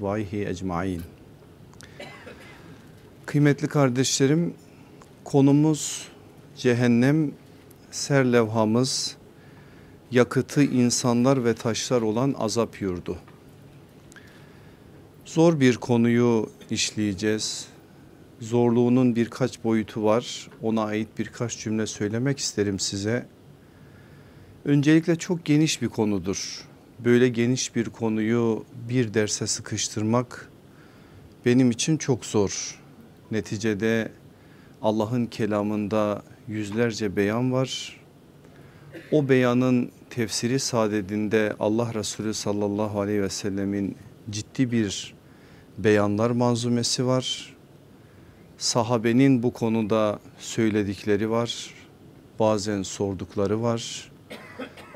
etbaihi ecmain. Kıymetli kardeşlerim konumuz cehennem serlevhamız yakıtı insanlar ve taşlar olan azap yurdu. Zor bir konuyu işleyeceğiz. Zorluğunun birkaç boyutu var. Ona ait birkaç cümle söylemek isterim size. Öncelikle çok geniş bir konudur. Böyle geniş bir konuyu bir derse sıkıştırmak benim için çok zor. Neticede Allah'ın kelamında yüzlerce beyan var. O beyanın tefsiri sadedinde Allah Resulü sallallahu aleyhi ve sellemin ciddi bir beyanlar manzumesi var. Sahabenin bu konuda söyledikleri var. Bazen sordukları var.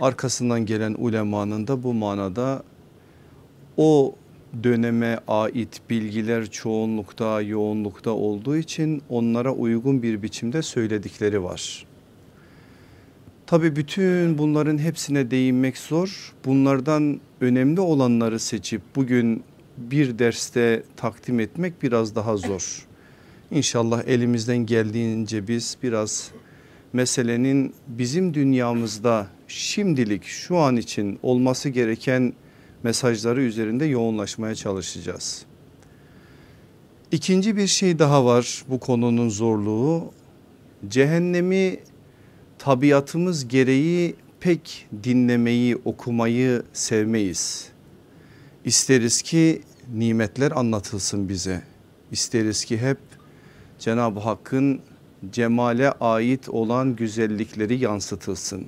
Arkasından gelen ulemanın da bu manada o döneme ait bilgiler çoğunlukta yoğunlukta olduğu için onlara uygun bir biçimde söyledikleri var. Tabi bütün bunların hepsine değinmek zor. Bunlardan önemli olanları seçip bugün bir derste takdim etmek biraz daha zor. İnşallah elimizden geldiğince biz biraz meselenin bizim dünyamızda şimdilik şu an için olması gereken mesajları üzerinde yoğunlaşmaya çalışacağız. İkinci bir şey daha var bu konunun zorluğu. Cehennemi tabiatımız gereği pek dinlemeyi, okumayı sevmeyiz. İsteriz ki nimetler anlatılsın bize. İsteriz ki hep Cenab-ı Hakk'ın cemale ait olan güzellikleri yansıtılsın.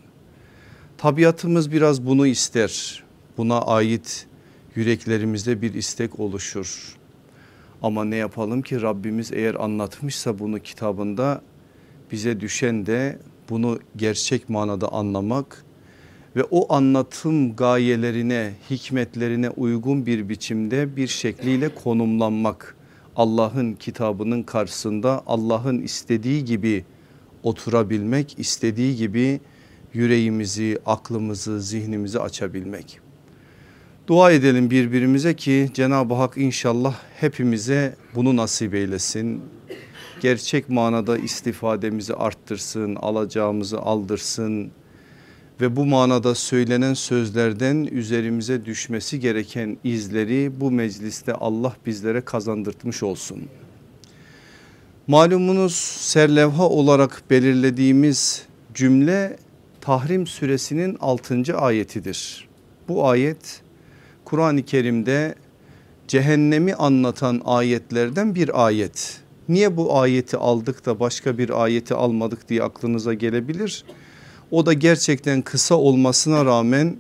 Tabiatımız biraz bunu ister. Buna ait yüreklerimizde bir istek oluşur. Ama ne yapalım ki Rabbimiz eğer anlatmışsa bunu kitabında bize düşen de bunu gerçek manada anlamak ve o anlatım gayelerine, hikmetlerine uygun bir biçimde bir şekliyle konumlanmak. Allah'ın kitabının karşısında Allah'ın istediği gibi oturabilmek, istediği gibi yüreğimizi, aklımızı, zihnimizi açabilmek. Dua edelim birbirimize ki Cenab-ı Hak inşallah hepimize bunu nasip eylesin. Gerçek manada istifademizi arttırsın, alacağımızı aldırsın ve bu manada söylenen sözlerden üzerimize düşmesi gereken izleri bu mecliste Allah bizlere kazandırtmış olsun. Malumunuz serlevha olarak belirlediğimiz cümle Tahrim suresinin 6. ayetidir. Bu ayet Kur'an-ı Kerim'de cehennemi anlatan ayetlerden bir ayet. Niye bu ayeti aldık da başka bir ayeti almadık diye aklınıza gelebilir. O da gerçekten kısa olmasına rağmen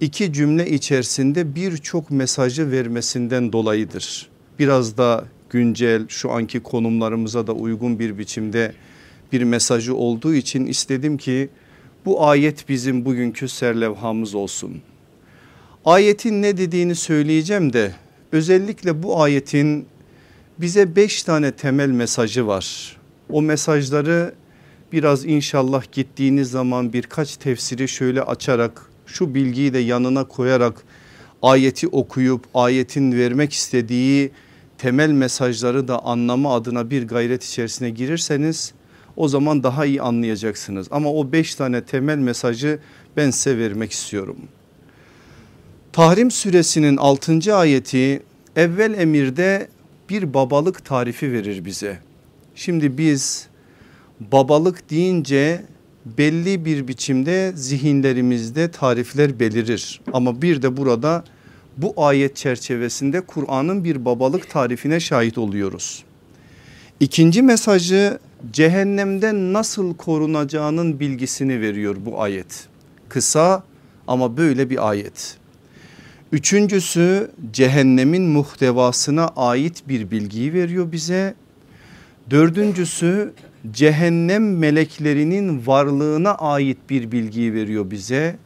iki cümle içerisinde birçok mesajı vermesinden dolayıdır. Biraz da güncel şu anki konumlarımıza da uygun bir biçimde bir mesajı olduğu için istedim ki bu ayet bizim bugünkü serlevhamız olsun. Ayetin ne dediğini söyleyeceğim de özellikle bu ayetin bize beş tane temel mesajı var. O mesajları biraz inşallah gittiğiniz zaman birkaç tefsiri şöyle açarak şu bilgiyi de yanına koyarak ayeti okuyup ayetin vermek istediği temel mesajları da anlama adına bir gayret içerisine girirseniz o zaman daha iyi anlayacaksınız. Ama o beş tane temel mesajı ben size vermek istiyorum. Tahrim suresinin 6. ayeti evvel emirde bir babalık tarifi verir bize. Şimdi biz babalık deyince belli bir biçimde zihinlerimizde tarifler belirir. Ama bir de burada bu ayet çerçevesinde Kur'an'ın bir babalık tarifine şahit oluyoruz. İkinci mesajı cehennemden nasıl korunacağının bilgisini veriyor bu ayet. Kısa ama böyle bir ayet. Üçüncüsü cehennemin muhtevasına ait bir bilgiyi veriyor bize. Dördüncüsü cehennem meleklerinin varlığına ait bir bilgiyi veriyor bize.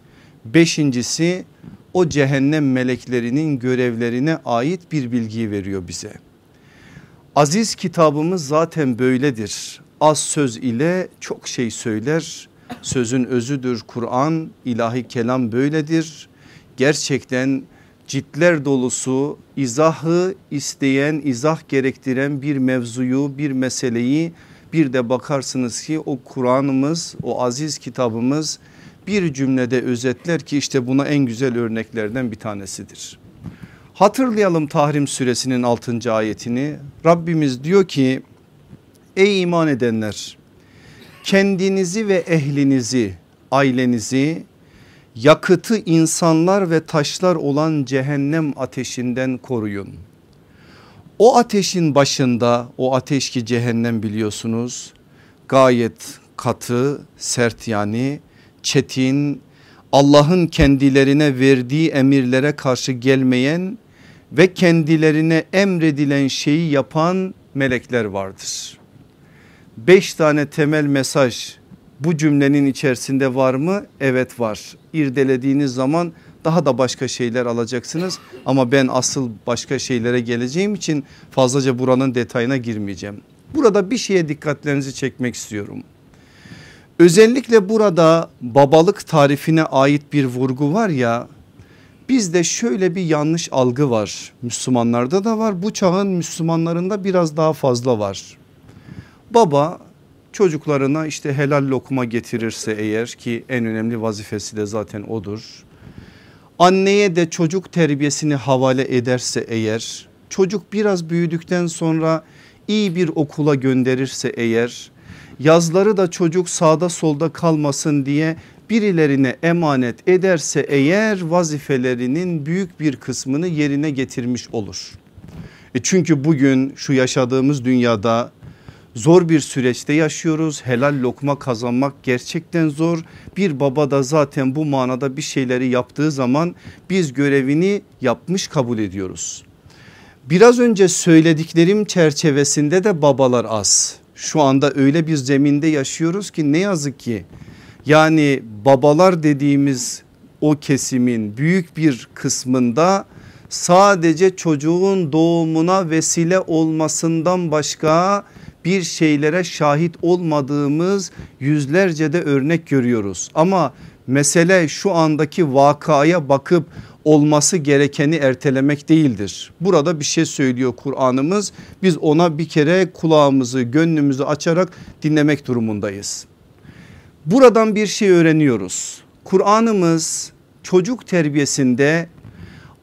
Beşincisi o cehennem meleklerinin görevlerine ait bir bilgiyi veriyor bize. Aziz kitabımız zaten böyledir. Az söz ile çok şey söyler. Sözün özüdür Kur'an, ilahi kelam böyledir. Gerçekten ciltler dolusu izahı isteyen izah gerektiren bir mevzuyu bir meseleyi bir de bakarsınız ki o Kur'an'ımız o aziz kitabımız bir cümlede özetler ki işte buna en güzel örneklerden bir tanesidir. Hatırlayalım Tahrim suresinin 6. ayetini. Rabbimiz diyor ki ey iman edenler kendinizi ve ehlinizi ailenizi yakıtı insanlar ve taşlar olan cehennem ateşinden koruyun. O ateşin başında o ateş ki cehennem biliyorsunuz gayet katı sert yani çetin Allah'ın kendilerine verdiği emirlere karşı gelmeyen ve kendilerine emredilen şeyi yapan melekler vardır. Beş tane temel mesaj bu cümlenin içerisinde var mı? Evet var. İrdelediğiniz zaman daha da başka şeyler alacaksınız ama ben asıl başka şeylere geleceğim için fazlaca buranın detayına girmeyeceğim. Burada bir şeye dikkatlerinizi çekmek istiyorum. Özellikle burada babalık tarifine ait bir vurgu var ya bizde şöyle bir yanlış algı var. Müslümanlarda da var bu çağın Müslümanlarında biraz daha fazla var. Baba çocuklarına işte helal lokuma getirirse eğer ki en önemli vazifesi de zaten odur. Anneye de çocuk terbiyesini havale ederse eğer çocuk biraz büyüdükten sonra iyi bir okula gönderirse eğer yazları da çocuk sağda solda kalmasın diye birilerine emanet ederse eğer vazifelerinin büyük bir kısmını yerine getirmiş olur. E çünkü bugün şu yaşadığımız dünyada zor bir süreçte yaşıyoruz. Helal lokma kazanmak gerçekten zor. Bir baba da zaten bu manada bir şeyleri yaptığı zaman biz görevini yapmış kabul ediyoruz. Biraz önce söylediklerim çerçevesinde de babalar az. Şu anda öyle bir zeminde yaşıyoruz ki ne yazık ki yani babalar dediğimiz o kesimin büyük bir kısmında sadece çocuğun doğumuna vesile olmasından başka bir şeylere şahit olmadığımız yüzlerce de örnek görüyoruz. Ama mesele şu andaki vakaya bakıp olması gerekeni ertelemek değildir. Burada bir şey söylüyor Kur'an'ımız. Biz ona bir kere kulağımızı gönlümüzü açarak dinlemek durumundayız. Buradan bir şey öğreniyoruz. Kur'an'ımız çocuk terbiyesinde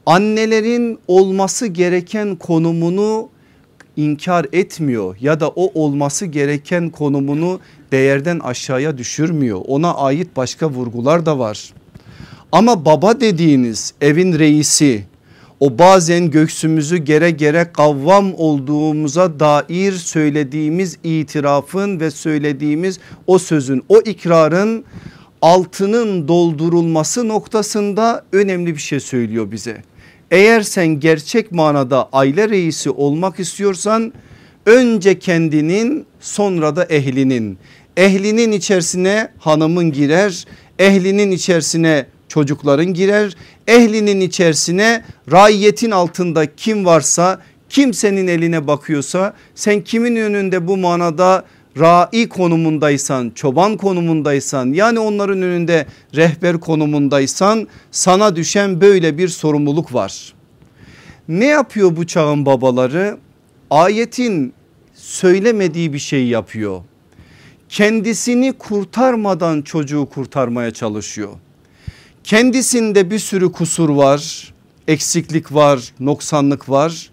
annelerin olması gereken konumunu inkar etmiyor ya da o olması gereken konumunu değerden aşağıya düşürmüyor. Ona ait başka vurgular da var. Ama baba dediğiniz evin reisi o bazen göksümüzü gere gere kavvam olduğumuza dair söylediğimiz itirafın ve söylediğimiz o sözün o ikrarın altının doldurulması noktasında önemli bir şey söylüyor bize. Eğer sen gerçek manada aile reisi olmak istiyorsan önce kendinin sonra da ehlinin. Ehlinin içerisine hanımın girer ehlinin içerisine çocukların girer ehlinin içerisine raiyetin altında kim varsa kimsenin eline bakıyorsa sen kimin önünde bu manada rai konumundaysan çoban konumundaysan yani onların önünde rehber konumundaysan sana düşen böyle bir sorumluluk var. Ne yapıyor bu çağın babaları? Ayetin söylemediği bir şey yapıyor. Kendisini kurtarmadan çocuğu kurtarmaya çalışıyor. Kendisinde bir sürü kusur var, eksiklik var, noksanlık var.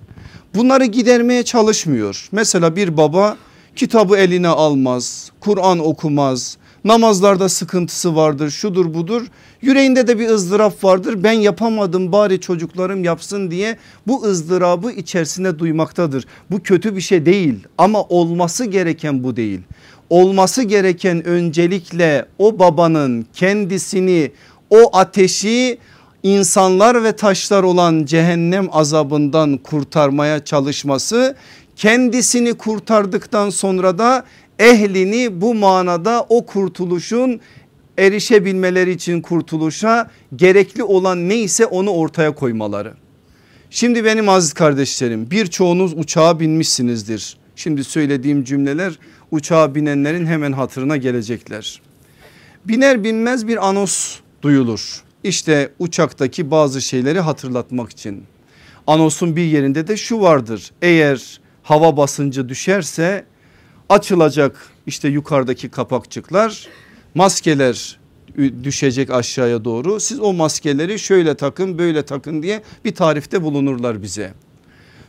Bunları gidermeye çalışmıyor. Mesela bir baba kitabı eline almaz, Kur'an okumaz, namazlarda sıkıntısı vardır şudur budur. Yüreğinde de bir ızdırap vardır ben yapamadım bari çocuklarım yapsın diye bu ızdırabı içerisinde duymaktadır. Bu kötü bir şey değil ama olması gereken bu değil. Olması gereken öncelikle o babanın kendisini o ateşi insanlar ve taşlar olan cehennem azabından kurtarmaya çalışması kendisini kurtardıktan sonra da ehlini bu manada o kurtuluşun erişebilmeleri için kurtuluşa gerekli olan neyse onu ortaya koymaları. Şimdi benim aziz kardeşlerim birçoğunuz uçağa binmişsinizdir. Şimdi söylediğim cümleler uçağa binenlerin hemen hatırına gelecekler. Biner binmez bir anons duyulur. İşte uçaktaki bazı şeyleri hatırlatmak için. Anosun bir yerinde de şu vardır. Eğer hava basıncı düşerse açılacak işte yukarıdaki kapakçıklar maskeler düşecek aşağıya doğru. Siz o maskeleri şöyle takın böyle takın diye bir tarifte bulunurlar bize.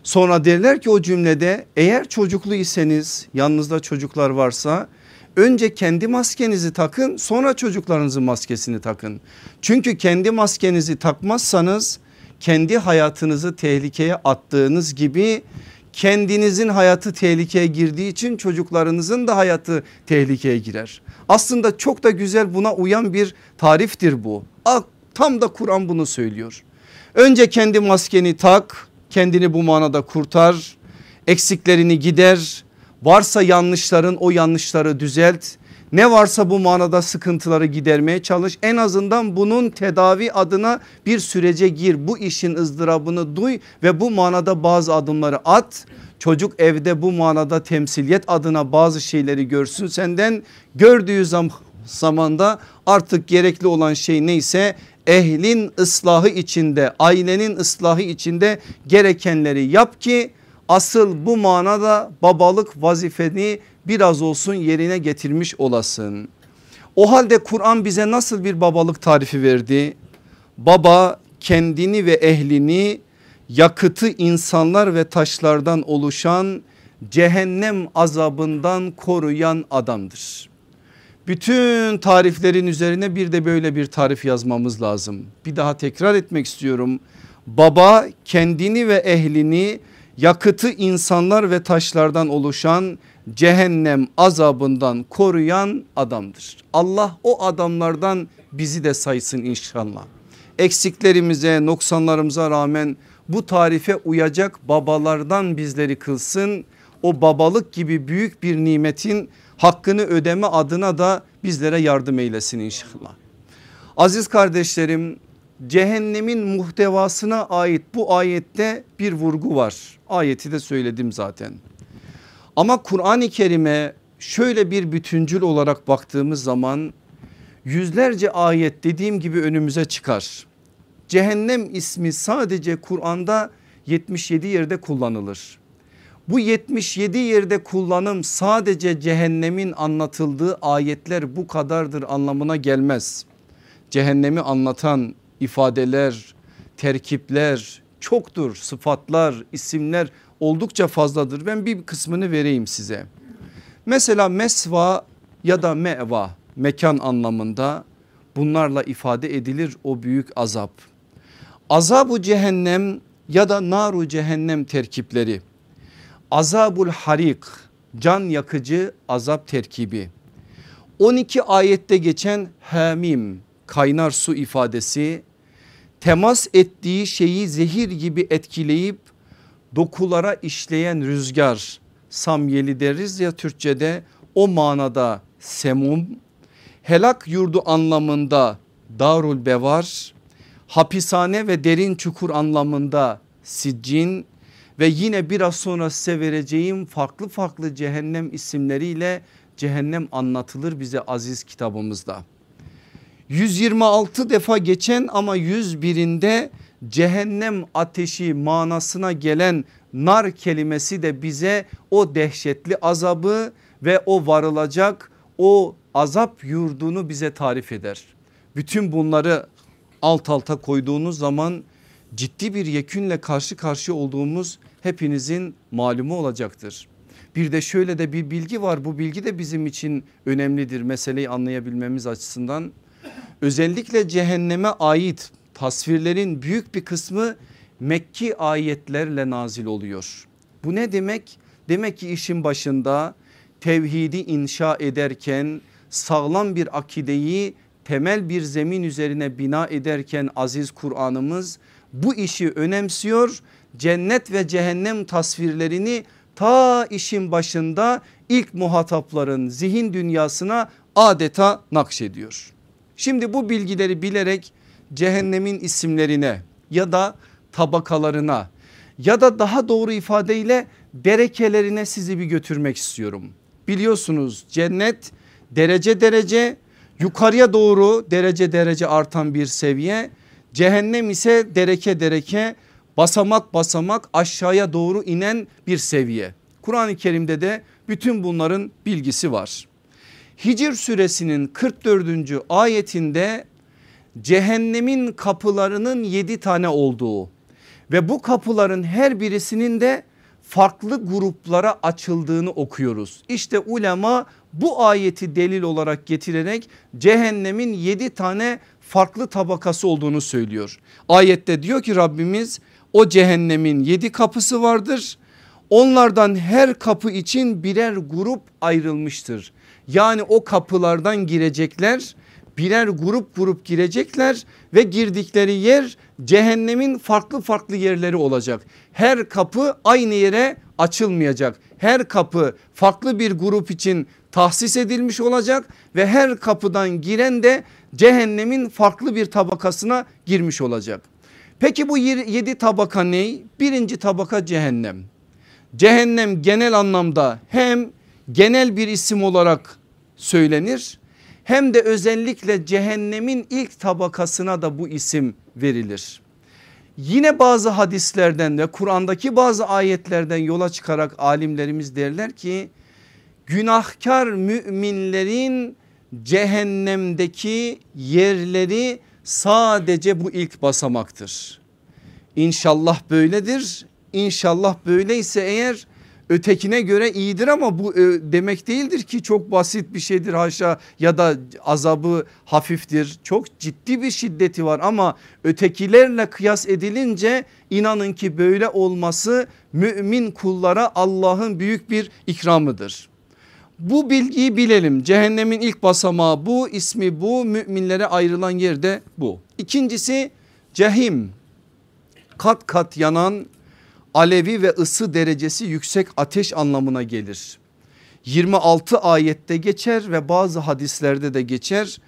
Sonra derler ki o cümlede eğer çocuklu iseniz yanınızda çocuklar varsa önce kendi maskenizi takın sonra çocuklarınızın maskesini takın. Çünkü kendi maskenizi takmazsanız kendi hayatınızı tehlikeye attığınız gibi kendinizin hayatı tehlikeye girdiği için çocuklarınızın da hayatı tehlikeye girer. Aslında çok da güzel buna uyan bir tariftir bu. Tam da Kur'an bunu söylüyor. Önce kendi maskeni tak kendini bu manada kurtar eksiklerini gider varsa yanlışların o yanlışları düzelt ne varsa bu manada sıkıntıları gidermeye çalış. En azından bunun tedavi adına bir sürece gir. Bu işin ızdırabını duy ve bu manada bazı adımları at. Çocuk evde bu manada temsiliyet adına bazı şeyleri görsün senden. Gördüğü zam zamanda artık gerekli olan şey neyse ehlin ıslahı içinde ailenin ıslahı içinde gerekenleri yap ki asıl bu manada babalık vazifeni biraz olsun yerine getirmiş olasın. O halde Kur'an bize nasıl bir babalık tarifi verdi? Baba kendini ve ehlini yakıtı insanlar ve taşlardan oluşan cehennem azabından koruyan adamdır. Bütün tariflerin üzerine bir de böyle bir tarif yazmamız lazım. Bir daha tekrar etmek istiyorum. Baba kendini ve ehlini yakıtı insanlar ve taşlardan oluşan cehennem azabından koruyan adamdır. Allah o adamlardan bizi de saysın inşallah. Eksiklerimize noksanlarımıza rağmen bu tarife uyacak babalardan bizleri kılsın. O babalık gibi büyük bir nimetin hakkını ödeme adına da bizlere yardım eylesin inşallah. Aziz kardeşlerim cehennemin muhtevasına ait bu ayette bir vurgu var. Ayeti de söyledim zaten. Ama Kur'an-ı Kerim'e şöyle bir bütüncül olarak baktığımız zaman yüzlerce ayet dediğim gibi önümüze çıkar. Cehennem ismi sadece Kur'an'da 77 yerde kullanılır. Bu 77 yerde kullanım sadece cehennemin anlatıldığı ayetler bu kadardır anlamına gelmez. Cehennemi anlatan ifadeler, terkipler çoktur. Sıfatlar, isimler oldukça fazladır. Ben bir kısmını vereyim size. Mesela mesva ya da meva mekan anlamında bunlarla ifade edilir o büyük azap. Azabu cehennem ya da naru cehennem terkipleri. Azabul harik can yakıcı azap terkibi. 12 ayette geçen hamim kaynar su ifadesi temas ettiği şeyi zehir gibi etkileyip dokulara işleyen rüzgar samyeli deriz ya Türkçe'de o manada semum helak yurdu anlamında darul bevar hapishane ve derin çukur anlamında siccin ve yine biraz sonra size vereceğim farklı farklı cehennem isimleriyle cehennem anlatılır bize aziz kitabımızda. 126 defa geçen ama 101'inde cehennem ateşi manasına gelen nar kelimesi de bize o dehşetli azabı ve o varılacak o azap yurdunu bize tarif eder. Bütün bunları alt alta koyduğunuz zaman ciddi bir yekünle karşı karşıya olduğumuz hepinizin malumu olacaktır. Bir de şöyle de bir bilgi var bu bilgi de bizim için önemlidir meseleyi anlayabilmemiz açısından. Özellikle cehenneme ait tasvirlerin büyük bir kısmı Mekki ayetlerle nazil oluyor. Bu ne demek? Demek ki işin başında tevhidi inşa ederken sağlam bir akideyi temel bir zemin üzerine bina ederken aziz Kur'an'ımız bu işi önemsiyor. Cennet ve cehennem tasvirlerini ta işin başında ilk muhatapların zihin dünyasına adeta nakşediyor. Şimdi bu bilgileri bilerek cehennemin isimlerine ya da tabakalarına ya da daha doğru ifadeyle derekelerine sizi bir götürmek istiyorum. Biliyorsunuz cennet derece derece Yukarıya doğru derece derece artan bir seviye. Cehennem ise dereke dereke basamak basamak aşağıya doğru inen bir seviye. Kur'an-ı Kerim'de de bütün bunların bilgisi var. Hicr suresinin 44. ayetinde cehennemin kapılarının 7 tane olduğu ve bu kapıların her birisinin de farklı gruplara açıldığını okuyoruz. İşte ulema bu ayeti delil olarak getirerek cehennemin 7 tane farklı tabakası olduğunu söylüyor. Ayette diyor ki Rabbimiz o cehennemin 7 kapısı vardır. Onlardan her kapı için birer grup ayrılmıştır. Yani o kapılardan girecekler birer grup grup girecekler ve girdikleri yer cehennemin farklı farklı yerleri olacak. Her kapı aynı yere açılmayacak. Her kapı farklı bir grup için tahsis edilmiş olacak ve her kapıdan giren de cehennemin farklı bir tabakasına girmiş olacak. Peki bu yedi tabaka ne? Birinci tabaka cehennem. Cehennem genel anlamda hem genel bir isim olarak söylenir hem de özellikle cehennemin ilk tabakasına da bu isim verilir. Yine bazı hadislerden ve Kur'an'daki bazı ayetlerden yola çıkarak alimlerimiz derler ki günahkar müminlerin cehennemdeki yerleri sadece bu ilk basamaktır. İnşallah böyledir. İnşallah böyleyse eğer ötekine göre iyidir ama bu e, demek değildir ki çok basit bir şeydir haşa ya da azabı hafiftir. Çok ciddi bir şiddeti var ama ötekilerle kıyas edilince inanın ki böyle olması mümin kullara Allah'ın büyük bir ikramıdır. Bu bilgiyi bilelim cehennemin ilk basamağı bu ismi bu müminlere ayrılan yerde bu. İkincisi cehim kat kat yanan alevi ve ısı derecesi yüksek ateş anlamına gelir. 26 ayette geçer ve bazı hadislerde de geçer.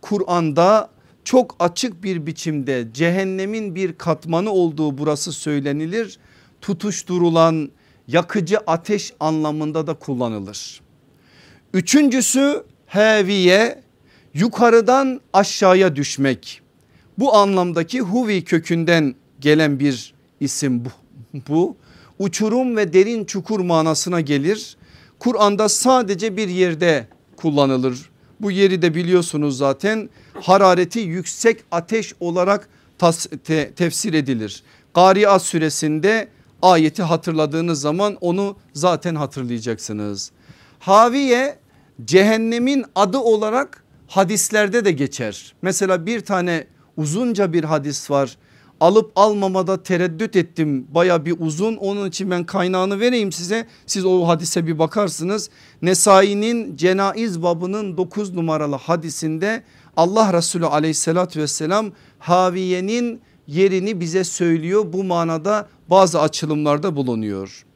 Kur'an'da çok açık bir biçimde cehennemin bir katmanı olduğu burası söylenilir. Tutuşturulan yakıcı ateş anlamında da kullanılır. Üçüncüsü heviye yukarıdan aşağıya düşmek. Bu anlamdaki huvi kökünden gelen bir isim bu bu uçurum ve derin çukur manasına gelir. Kur'an'da sadece bir yerde kullanılır. Bu yeri de biliyorsunuz zaten harareti yüksek ateş olarak tas, te, tefsir edilir. Gariat suresinde ayeti hatırladığınız zaman onu zaten hatırlayacaksınız. Haviye cehennemin adı olarak hadislerde de geçer. Mesela bir tane uzunca bir hadis var alıp almamada tereddüt ettim baya bir uzun onun için ben kaynağını vereyim size siz o hadise bir bakarsınız. Nesai'nin cenaiz babının 9 numaralı hadisinde Allah Resulü aleyhissalatü vesselam Haviye'nin yerini bize söylüyor bu manada bazı açılımlarda bulunuyor.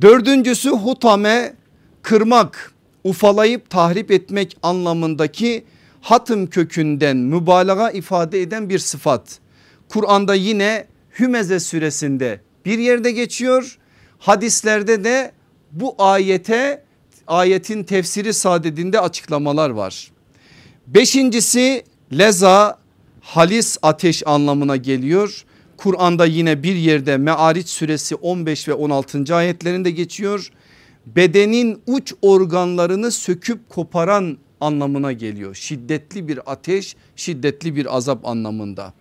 Dördüncüsü hutame kırmak ufalayıp tahrip etmek anlamındaki hatım kökünden mübalağa ifade eden bir sıfat. Kur'an'da yine Hümeze suresinde bir yerde geçiyor. Hadislerde de bu ayete ayetin tefsiri sadedinde açıklamalar var. Beşincisi leza halis ateş anlamına geliyor. Kur'an'da yine bir yerde Me'ariç suresi 15 ve 16. ayetlerinde geçiyor. Bedenin uç organlarını söküp koparan anlamına geliyor. Şiddetli bir ateş, şiddetli bir azap anlamında.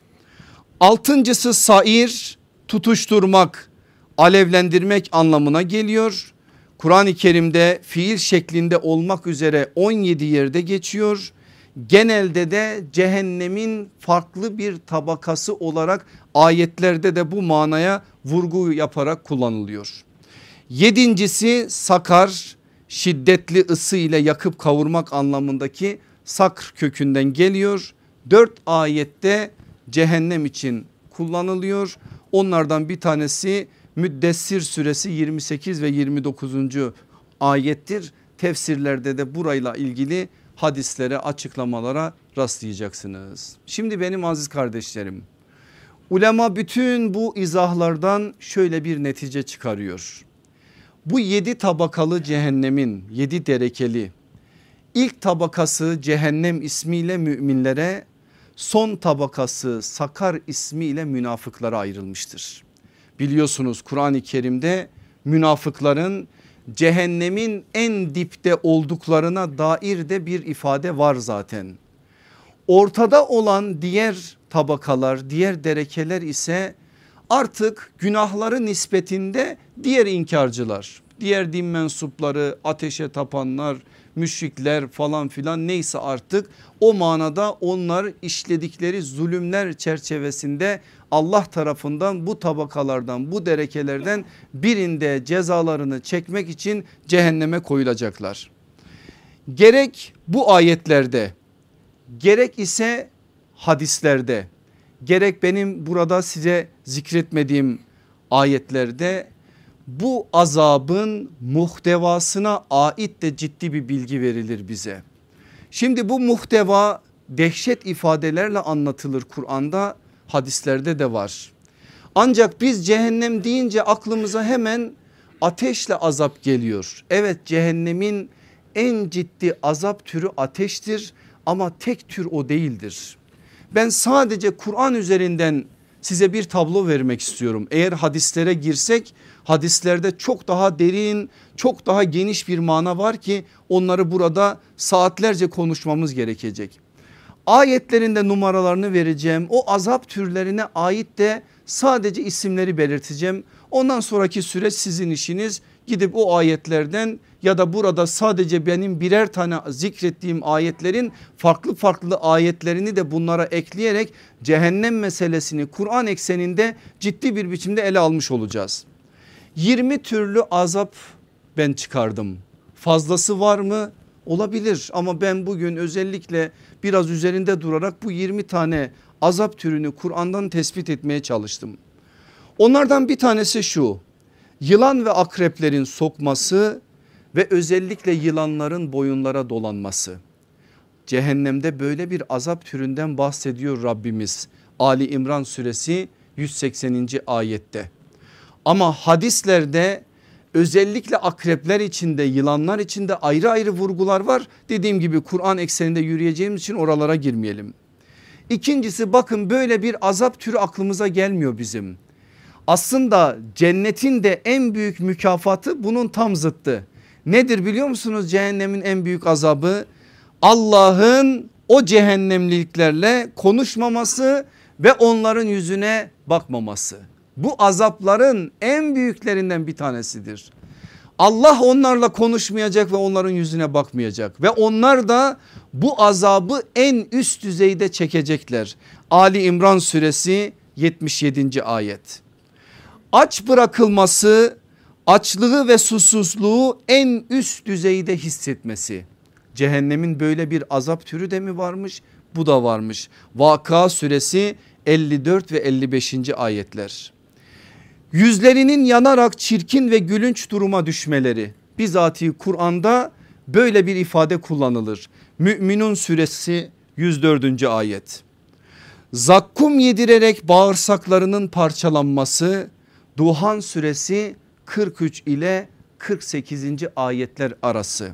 Altıncısı sair tutuşturmak, alevlendirmek anlamına geliyor. Kur'an-ı Kerim'de fiil şeklinde olmak üzere 17 yerde geçiyor. Genelde de cehennemin farklı bir tabakası olarak ayetlerde de bu manaya vurgu yaparak kullanılıyor. Yedincisi sakar şiddetli ısı ile yakıp kavurmak anlamındaki sakr kökünden geliyor. Dört ayette cehennem için kullanılıyor. Onlardan bir tanesi Müddessir suresi 28 ve 29. ayettir. Tefsirlerde de burayla ilgili hadislere açıklamalara rastlayacaksınız. Şimdi benim aziz kardeşlerim ulema bütün bu izahlardan şöyle bir netice çıkarıyor. Bu yedi tabakalı cehennemin yedi derekeli İlk tabakası cehennem ismiyle müminlere son tabakası sakar ismiyle münafıklara ayrılmıştır. Biliyorsunuz Kur'an-ı Kerim'de münafıkların cehennemin en dipte olduklarına dair de bir ifade var zaten. Ortada olan diğer tabakalar diğer derekeler ise artık günahları nispetinde diğer inkarcılar diğer din mensupları ateşe tapanlar müşrikler falan filan neyse artık o manada onlar işledikleri zulümler çerçevesinde Allah tarafından bu tabakalardan bu derekelerden birinde cezalarını çekmek için cehenneme koyulacaklar. Gerek bu ayetlerde gerek ise hadislerde gerek benim burada size zikretmediğim ayetlerde bu azabın muhtevasına ait de ciddi bir bilgi verilir bize. Şimdi bu muhteva dehşet ifadelerle anlatılır Kur'an'da hadislerde de var. Ancak biz cehennem deyince aklımıza hemen ateşle azap geliyor. Evet cehennemin en ciddi azap türü ateştir ama tek tür o değildir. Ben sadece Kur'an üzerinden size bir tablo vermek istiyorum. Eğer hadislere girsek hadislerde çok daha derin çok daha geniş bir mana var ki onları burada saatlerce konuşmamız gerekecek. Ayetlerinde numaralarını vereceğim o azap türlerine ait de sadece isimleri belirteceğim. Ondan sonraki süreç sizin işiniz gidip o ayetlerden ya da burada sadece benim birer tane zikrettiğim ayetlerin farklı farklı ayetlerini de bunlara ekleyerek cehennem meselesini Kur'an ekseninde ciddi bir biçimde ele almış olacağız. 20 türlü azap ben çıkardım. Fazlası var mı? Olabilir ama ben bugün özellikle biraz üzerinde durarak bu 20 tane azap türünü Kur'an'dan tespit etmeye çalıştım. Onlardan bir tanesi şu yılan ve akreplerin sokması ve özellikle yılanların boyunlara dolanması. Cehennemde böyle bir azap türünden bahsediyor Rabbimiz Ali İmran suresi 180. ayette. Ama hadislerde özellikle akrepler içinde yılanlar içinde ayrı ayrı vurgular var. Dediğim gibi Kur'an ekseninde yürüyeceğimiz için oralara girmeyelim. İkincisi bakın böyle bir azap türü aklımıza gelmiyor bizim. Aslında cennetin de en büyük mükafatı bunun tam zıttı. Nedir biliyor musunuz cehennemin en büyük azabı? Allah'ın o cehennemliklerle konuşmaması ve onların yüzüne bakmaması. Bu azapların en büyüklerinden bir tanesidir. Allah onlarla konuşmayacak ve onların yüzüne bakmayacak ve onlar da bu azabı en üst düzeyde çekecekler. Ali İmran suresi 77. ayet. Aç bırakılması açlığı ve susuzluğu en üst düzeyde hissetmesi. Cehennemin böyle bir azap türü de mi varmış? Bu da varmış. Vaka suresi 54 ve 55. ayetler. Yüzlerinin yanarak çirkin ve gülünç duruma düşmeleri. Bizatihi Kur'an'da böyle bir ifade kullanılır. Müminun suresi 104. ayet. Zakkum yedirerek bağırsaklarının parçalanması Duhan suresi 43 ile 48. ayetler arası.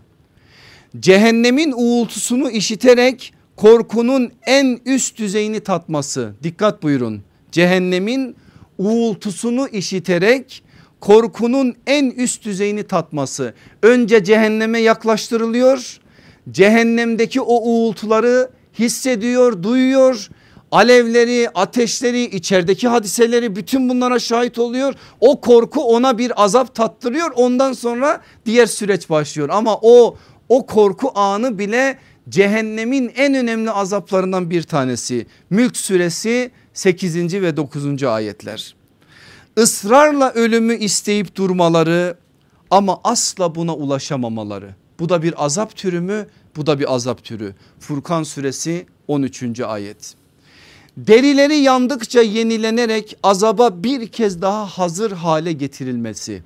Cehennemin uğultusunu işiterek korkunun en üst düzeyini tatması. Dikkat buyurun. Cehennemin uğultusunu işiterek korkunun en üst düzeyini tatması. Önce cehenneme yaklaştırılıyor. Cehennemdeki o uğultuları hissediyor, duyuyor alevleri, ateşleri, içerideki hadiseleri bütün bunlara şahit oluyor. O korku ona bir azap tattırıyor. Ondan sonra diğer süreç başlıyor. Ama o o korku anı bile cehennemin en önemli azaplarından bir tanesi. Mülk suresi 8. ve 9. ayetler. Israrla ölümü isteyip durmaları ama asla buna ulaşamamaları. Bu da bir azap türü mü? Bu da bir azap türü. Furkan suresi 13. ayet. Derileri yandıkça yenilenerek azaba bir kez daha hazır hale getirilmesi.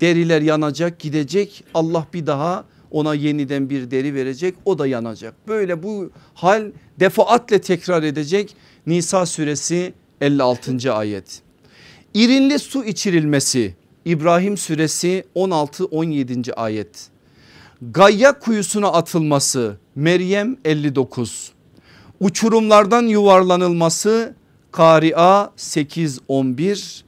Deriler yanacak gidecek Allah bir daha ona yeniden bir deri verecek o da yanacak. Böyle bu hal defaatle tekrar edecek Nisa suresi 56. ayet. İrinli su içirilmesi İbrahim suresi 16-17. ayet. Gayya kuyusuna atılması Meryem 59. Uçurumlardan yuvarlanılması Kari'a 8-11.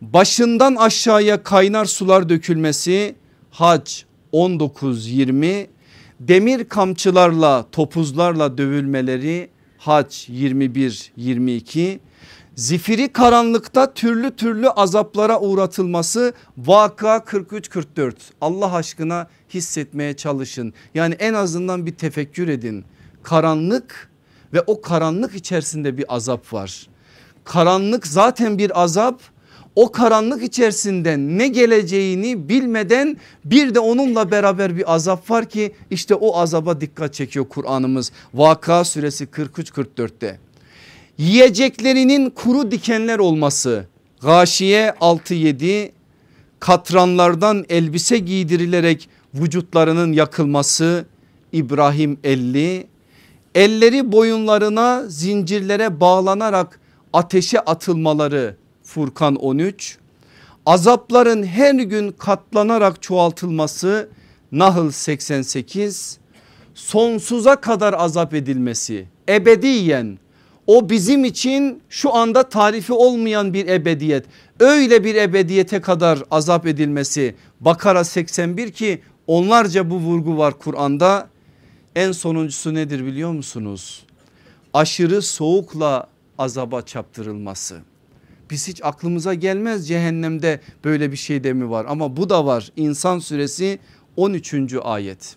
Başından aşağıya kaynar sular dökülmesi Hac 19-20. Demir kamçılarla topuzlarla dövülmeleri Hac 21-22 zifiri karanlıkta türlü türlü azaplara uğratılması vaka 43-44 Allah aşkına hissetmeye çalışın. Yani en azından bir tefekkür edin. Karanlık ve o karanlık içerisinde bir azap var. Karanlık zaten bir azap o karanlık içerisinde ne geleceğini bilmeden bir de onunla beraber bir azap var ki işte o azaba dikkat çekiyor Kur'an'ımız. Vaka suresi 43-44'te yiyeceklerinin kuru dikenler olması. Gâşiye 6-7 katranlardan elbise giydirilerek vücutlarının yakılması. İbrahim 50 elleri boyunlarına zincirlere bağlanarak ateşe atılmaları Furkan 13 azapların her gün katlanarak çoğaltılması Nahl 88 sonsuza kadar azap edilmesi ebediyen o bizim için şu anda tarifi olmayan bir ebediyet. Öyle bir ebediyete kadar azap edilmesi Bakara 81 ki onlarca bu vurgu var Kur'an'da. En sonuncusu nedir biliyor musunuz? Aşırı soğukla azaba çaptırılması. Biz hiç aklımıza gelmez cehennemde böyle bir şey de mi var ama bu da var. İnsan suresi 13. ayet.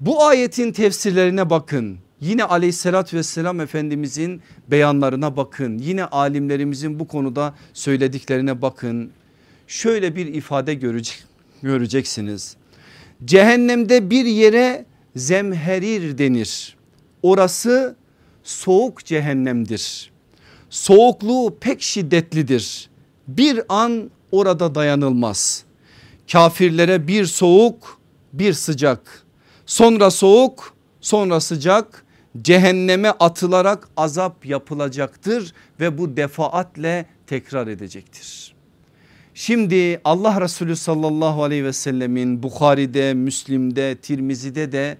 Bu ayetin tefsirlerine bakın. Yine aleyhissalatü vesselam efendimizin beyanlarına bakın. Yine alimlerimizin bu konuda söylediklerine bakın. Şöyle bir ifade görecek, göreceksiniz. Cehennemde bir yere zemherir denir. Orası soğuk cehennemdir. Soğukluğu pek şiddetlidir. Bir an orada dayanılmaz. Kafirlere bir soğuk bir sıcak sonra soğuk sonra sıcak cehenneme atılarak azap yapılacaktır ve bu defaatle tekrar edecektir. Şimdi Allah Resulü sallallahu aleyhi ve sellemin Bukhari'de, Müslim'de, Tirmizi'de de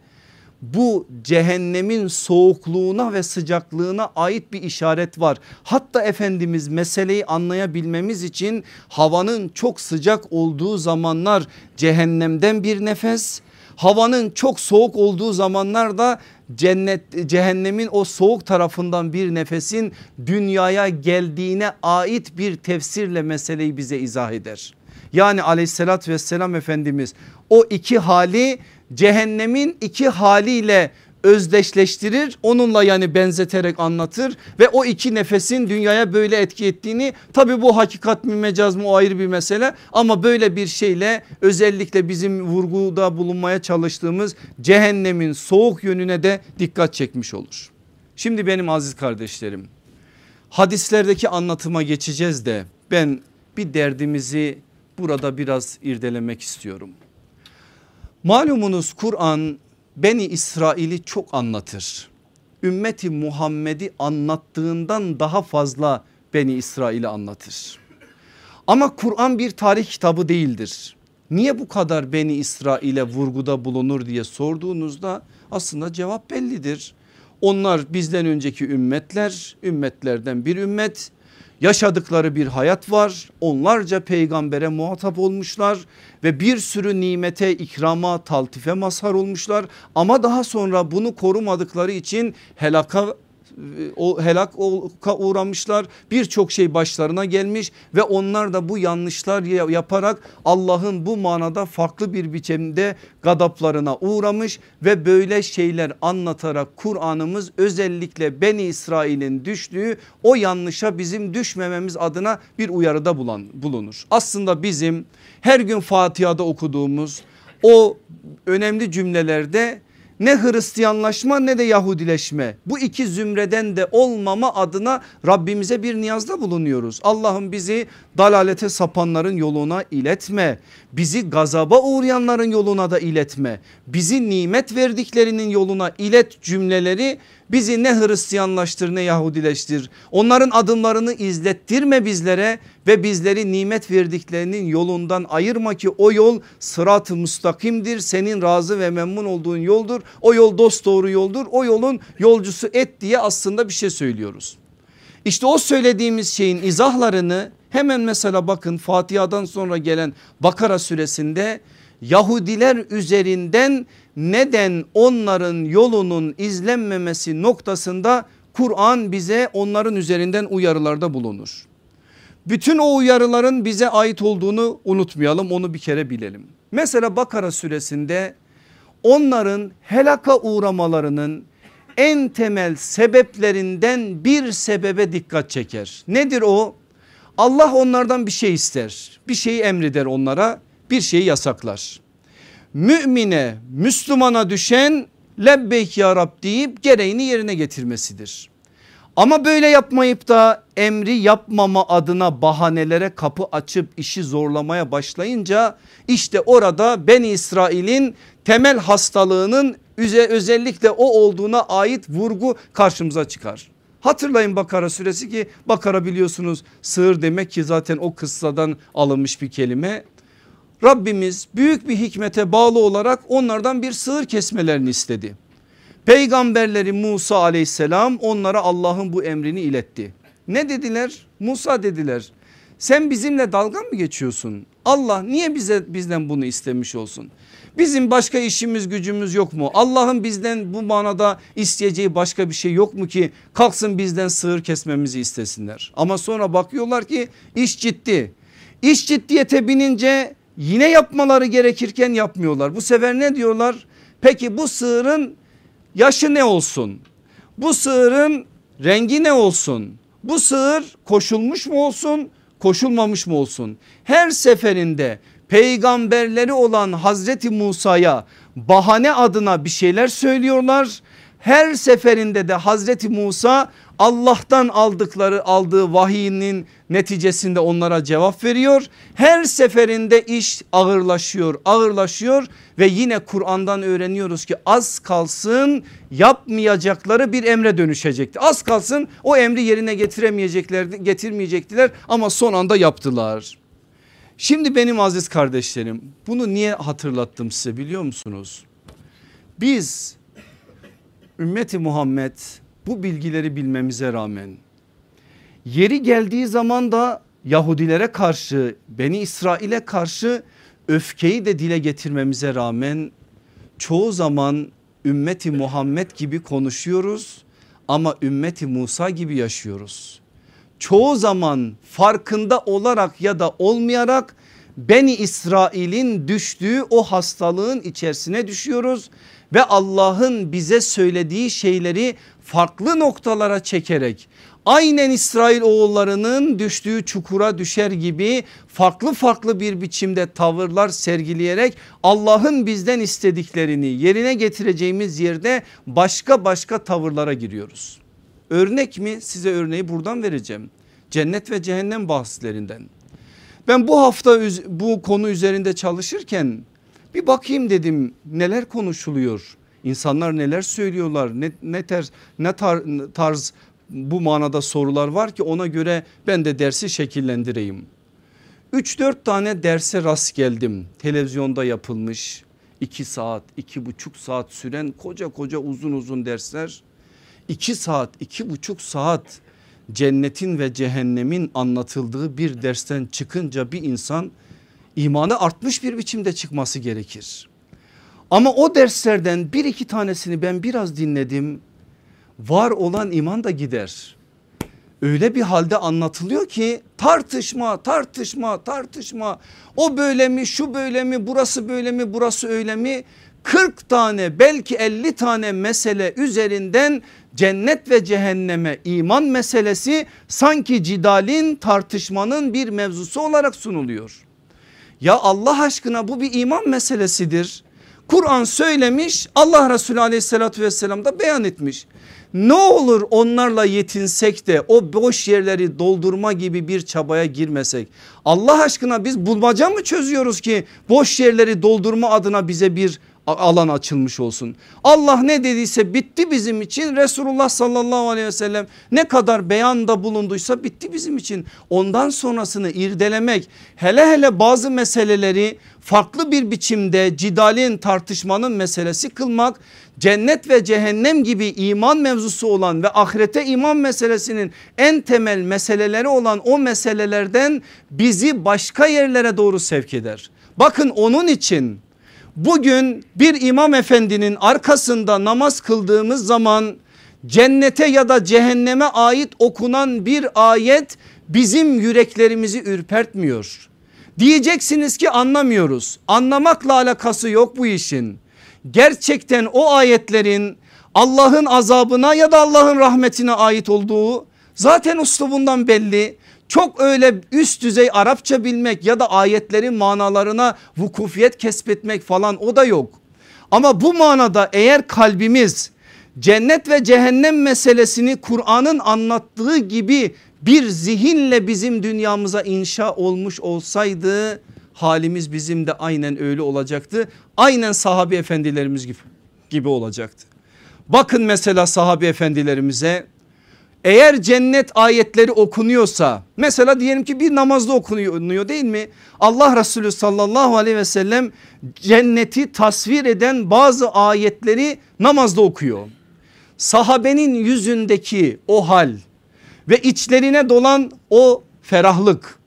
bu cehennemin soğukluğuna ve sıcaklığına ait bir işaret var. Hatta Efendimiz meseleyi anlayabilmemiz için havanın çok sıcak olduğu zamanlar cehennemden bir nefes havanın çok soğuk olduğu zamanlarda cennet cehennemin o soğuk tarafından bir nefesin dünyaya geldiğine ait bir tefsirle meseleyi bize izah eder. Yani aleyhissalatü vesselam Efendimiz o iki hali cehennemin iki haliyle özdeşleştirir onunla yani benzeterek anlatır ve o iki nefesin dünyaya böyle etki ettiğini tabi bu hakikat mi mecaz mı o ayrı bir mesele ama böyle bir şeyle özellikle bizim vurguda bulunmaya çalıştığımız cehennemin soğuk yönüne de dikkat çekmiş olur. Şimdi benim aziz kardeşlerim hadislerdeki anlatıma geçeceğiz de ben bir derdimizi burada biraz irdelemek istiyorum. Malumunuz Kur'an Beni İsrail'i çok anlatır. Ümmeti Muhammed'i anlattığından daha fazla Beni İsrail'i anlatır. Ama Kur'an bir tarih kitabı değildir. Niye bu kadar Beni İsrail'e vurguda bulunur diye sorduğunuzda aslında cevap bellidir. Onlar bizden önceki ümmetler, ümmetlerden bir ümmet yaşadıkları bir hayat var. Onlarca peygambere muhatap olmuşlar ve bir sürü nimete, ikrama, taltife mazhar olmuşlar. Ama daha sonra bunu korumadıkları için helaka o helak uğramışlar birçok şey başlarına gelmiş ve onlar da bu yanlışlar yaparak Allah'ın bu manada farklı bir biçimde gadaplarına uğramış ve böyle şeyler anlatarak Kur'an'ımız özellikle Beni İsrail'in düştüğü o yanlışa bizim düşmememiz adına bir uyarıda bulunur. Aslında bizim her gün Fatiha'da okuduğumuz o önemli cümlelerde ne Hristiyanlaşma ne de Yahudileşme bu iki zümreden de olmama adına Rabbimize bir niyazda bulunuyoruz. Allah'ım bizi dalalete sapanların yoluna iletme. Bizi gazaba uğrayanların yoluna da iletme. Bizi nimet verdiklerinin yoluna ilet cümleleri Bizi ne Hristiyanlaştır ne Yahudileştir. Onların adımlarını izlettirme bizlere ve bizleri nimet verdiklerinin yolundan ayırma ki o yol sırat-ı müstakimdir. Senin razı ve memnun olduğun yoldur. O yol dost doğru yoldur. O yolun yolcusu et diye aslında bir şey söylüyoruz. İşte o söylediğimiz şeyin izahlarını hemen mesela bakın Fatiha'dan sonra gelen Bakara suresinde Yahudiler üzerinden neden onların yolunun izlenmemesi noktasında Kur'an bize onların üzerinden uyarılarda bulunur. Bütün o uyarıların bize ait olduğunu unutmayalım onu bir kere bilelim. Mesela Bakara suresinde onların helaka uğramalarının en temel sebeplerinden bir sebebe dikkat çeker. Nedir o? Allah onlardan bir şey ister. Bir şeyi emreder onlara bir şeyi yasaklar. Mümine Müslümana düşen lebbeyk ya Rab deyip gereğini yerine getirmesidir. Ama böyle yapmayıp da emri yapmama adına bahanelere kapı açıp işi zorlamaya başlayınca işte orada Ben İsrail'in temel hastalığının özellikle o olduğuna ait vurgu karşımıza çıkar. Hatırlayın Bakara suresi ki Bakara biliyorsunuz sığır demek ki zaten o kıssadan alınmış bir kelime. Rabbimiz büyük bir hikmete bağlı olarak onlardan bir sığır kesmelerini istedi. Peygamberleri Musa aleyhisselam onlara Allah'ın bu emrini iletti. Ne dediler? Musa dediler. Sen bizimle dalga mı geçiyorsun? Allah niye bize bizden bunu istemiş olsun? Bizim başka işimiz gücümüz yok mu? Allah'ın bizden bu manada isteyeceği başka bir şey yok mu ki kalksın bizden sığır kesmemizi istesinler. Ama sonra bakıyorlar ki iş ciddi. İş ciddiyete binince yine yapmaları gerekirken yapmıyorlar. Bu sefer ne diyorlar? Peki bu sığırın yaşı ne olsun? Bu sığırın rengi ne olsun? Bu sığır koşulmuş mu olsun? Koşulmamış mı olsun? Her seferinde peygamberleri olan Hazreti Musa'ya bahane adına bir şeyler söylüyorlar. Her seferinde de Hazreti Musa Allah'tan aldıkları aldığı vahiyinin neticesinde onlara cevap veriyor. Her seferinde iş ağırlaşıyor ağırlaşıyor ve yine Kur'an'dan öğreniyoruz ki az kalsın yapmayacakları bir emre dönüşecekti. Az kalsın o emri yerine getiremeyeceklerdi getirmeyecektiler ama son anda yaptılar. Şimdi benim aziz kardeşlerim bunu niye hatırlattım size biliyor musunuz? Biz ümmeti Muhammed bu bilgileri bilmemize rağmen yeri geldiği zaman da Yahudilere karşı Beni İsrail'e karşı öfkeyi de dile getirmemize rağmen çoğu zaman ümmeti Muhammed gibi konuşuyoruz ama ümmeti Musa gibi yaşıyoruz. Çoğu zaman farkında olarak ya da olmayarak Beni İsrail'in düştüğü o hastalığın içerisine düşüyoruz ve Allah'ın bize söylediği şeyleri farklı noktalara çekerek aynen İsrail oğullarının düştüğü çukura düşer gibi farklı farklı bir biçimde tavırlar sergileyerek Allah'ın bizden istediklerini yerine getireceğimiz yerde başka başka tavırlara giriyoruz. Örnek mi size örneği buradan vereceğim. Cennet ve cehennem bahslerinden. Ben bu hafta bu konu üzerinde çalışırken bir bakayım dedim neler konuşuluyor. İnsanlar neler söylüyorlar ne, ne, ter, ne tar, tarz bu manada sorular var ki ona göre ben de dersi şekillendireyim. 3-4 tane derse rast geldim televizyonda yapılmış 2 saat 2,5 saat süren koca koca uzun uzun dersler 2 saat 2,5 saat cennetin ve cehennemin anlatıldığı bir dersten çıkınca bir insan imanı artmış bir biçimde çıkması gerekir. Ama o derslerden bir iki tanesini ben biraz dinledim. Var olan iman da gider. Öyle bir halde anlatılıyor ki tartışma tartışma tartışma o böyle mi şu böyle mi burası böyle mi burası öyle mi 40 tane belki 50 tane mesele üzerinden cennet ve cehenneme iman meselesi sanki cidalin tartışmanın bir mevzusu olarak sunuluyor. Ya Allah aşkına bu bir iman meselesidir. Kur'an söylemiş Allah Resulü aleyhissalatü vesselam da beyan etmiş. Ne olur onlarla yetinsek de o boş yerleri doldurma gibi bir çabaya girmesek. Allah aşkına biz bulmaca mı çözüyoruz ki boş yerleri doldurma adına bize bir alan açılmış olsun. Allah ne dediyse bitti bizim için. Resulullah sallallahu aleyhi ve sellem ne kadar beyanda bulunduysa bitti bizim için. Ondan sonrasını irdelemek hele hele bazı meseleleri farklı bir biçimde cidalin tartışmanın meselesi kılmak cennet ve cehennem gibi iman mevzusu olan ve ahirete iman meselesinin en temel meseleleri olan o meselelerden bizi başka yerlere doğru sevk eder. Bakın onun için bugün bir imam efendinin arkasında namaz kıldığımız zaman cennete ya da cehenneme ait okunan bir ayet bizim yüreklerimizi ürpertmiyor. Diyeceksiniz ki anlamıyoruz. Anlamakla alakası yok bu işin. Gerçekten o ayetlerin Allah'ın azabına ya da Allah'ın rahmetine ait olduğu zaten uslubundan belli. Çok öyle üst düzey Arapça bilmek ya da ayetlerin manalarına vukufiyet kesbetmek falan o da yok. Ama bu manada eğer kalbimiz cennet ve cehennem meselesini Kur'an'ın anlattığı gibi bir zihinle bizim dünyamıza inşa olmuş olsaydı halimiz bizim de aynen öyle olacaktı. Aynen sahabi efendilerimiz gibi, gibi olacaktı. Bakın mesela sahabi efendilerimize eğer cennet ayetleri okunuyorsa mesela diyelim ki bir namazda okunuyor değil mi? Allah Resulü sallallahu aleyhi ve sellem cenneti tasvir eden bazı ayetleri namazda okuyor. Sahabenin yüzündeki o hal ve içlerine dolan o ferahlık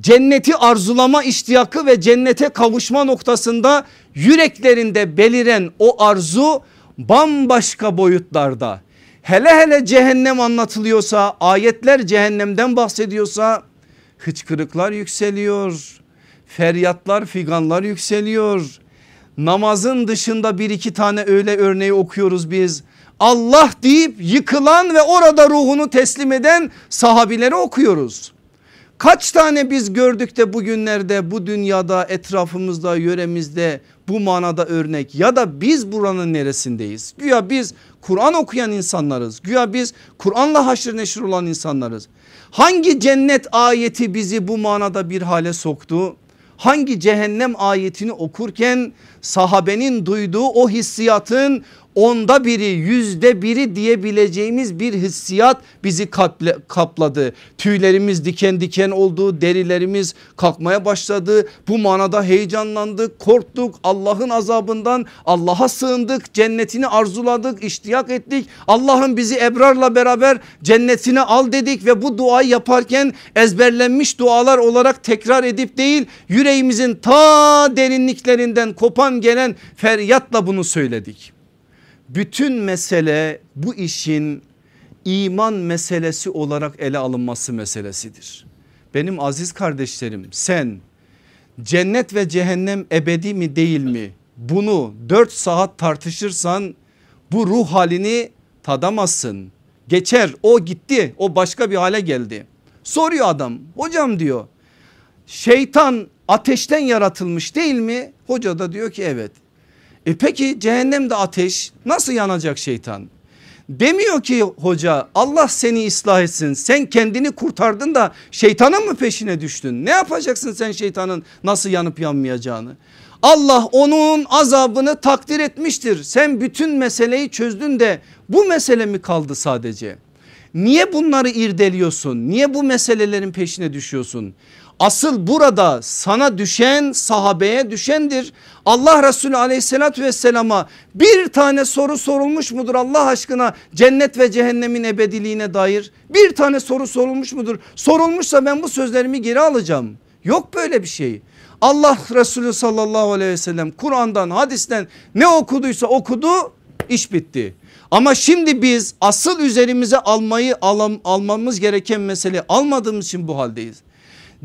cenneti arzulama iştiyakı ve cennete kavuşma noktasında yüreklerinde beliren o arzu bambaşka boyutlarda hele hele cehennem anlatılıyorsa ayetler cehennemden bahsediyorsa hıçkırıklar yükseliyor feryatlar figanlar yükseliyor namazın dışında bir iki tane öyle örneği okuyoruz biz Allah deyip yıkılan ve orada ruhunu teslim eden sahabileri okuyoruz. Kaç tane biz gördük de bugünlerde bu dünyada etrafımızda yöremizde bu manada örnek ya da biz buranın neresindeyiz? Güya biz Kur'an okuyan insanlarız. Güya biz Kur'an'la haşır neşir olan insanlarız. Hangi cennet ayeti bizi bu manada bir hale soktu? Hangi cehennem ayetini okurken sahabenin duyduğu o hissiyatın onda biri yüzde biri diyebileceğimiz bir hissiyat bizi kapladı. Tüylerimiz diken diken oldu derilerimiz kalkmaya başladı. Bu manada heyecanlandık korktuk Allah'ın azabından Allah'a sığındık cennetini arzuladık iştiyak ettik. Allah'ın bizi ebrarla beraber cennetine al dedik ve bu duayı yaparken ezberlenmiş dualar olarak tekrar edip değil yüreğimizin ta derinliklerinden kopan gelen feryatla bunu söyledik. Bütün mesele bu işin iman meselesi olarak ele alınması meselesidir. Benim aziz kardeşlerim sen cennet ve cehennem ebedi mi değil mi? Bunu 4 saat tartışırsan bu ruh halini tadamazsın. Geçer o gitti o başka bir hale geldi. Soruyor adam hocam diyor şeytan ateşten yaratılmış değil mi? Hoca da diyor ki evet. E peki cehennemde ateş nasıl yanacak şeytan? Demiyor ki hoca Allah seni ıslah etsin sen kendini kurtardın da şeytanın mı peşine düştün? Ne yapacaksın sen şeytanın nasıl yanıp yanmayacağını? Allah onun azabını takdir etmiştir. Sen bütün meseleyi çözdün de bu mesele mi kaldı sadece? Niye bunları irdeliyorsun? Niye bu meselelerin peşine düşüyorsun? Asıl burada sana düşen sahabeye düşendir. Allah Resulü aleyhissalatü vesselama bir tane soru sorulmuş mudur Allah aşkına cennet ve cehennemin ebediliğine dair? Bir tane soru sorulmuş mudur? Sorulmuşsa ben bu sözlerimi geri alacağım. Yok böyle bir şey. Allah Resulü sallallahu aleyhi ve sellem Kur'an'dan hadisten ne okuduysa okudu iş bitti. Ama şimdi biz asıl üzerimize almayı alam, almamız gereken mesele almadığımız için bu haldeyiz.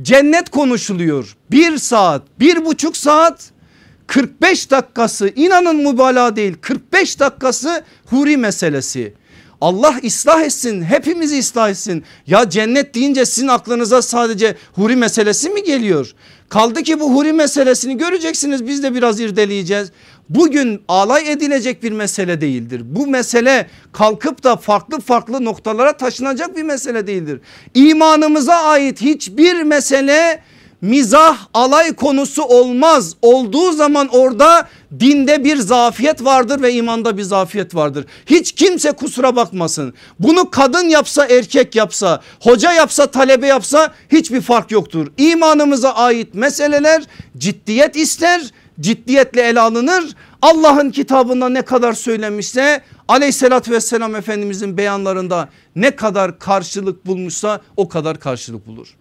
Cennet konuşuluyor. Bir saat bir buçuk saat 45 dakikası inanın mübalağa değil 45 dakikası huri meselesi. Allah ıslah etsin hepimizi ıslah etsin. Ya cennet deyince sizin aklınıza sadece huri meselesi mi geliyor? Kaldı ki bu huri meselesini göreceksiniz biz de biraz irdeleyeceğiz bugün alay edilecek bir mesele değildir. Bu mesele kalkıp da farklı farklı noktalara taşınacak bir mesele değildir. İmanımıza ait hiçbir mesele mizah alay konusu olmaz. Olduğu zaman orada dinde bir zafiyet vardır ve imanda bir zafiyet vardır. Hiç kimse kusura bakmasın. Bunu kadın yapsa erkek yapsa hoca yapsa talebe yapsa hiçbir fark yoktur. İmanımıza ait meseleler ciddiyet ister ciddiyetle ele alınır. Allah'ın kitabında ne kadar söylemişse aleyhissalatü vesselam efendimizin beyanlarında ne kadar karşılık bulmuşsa o kadar karşılık bulur.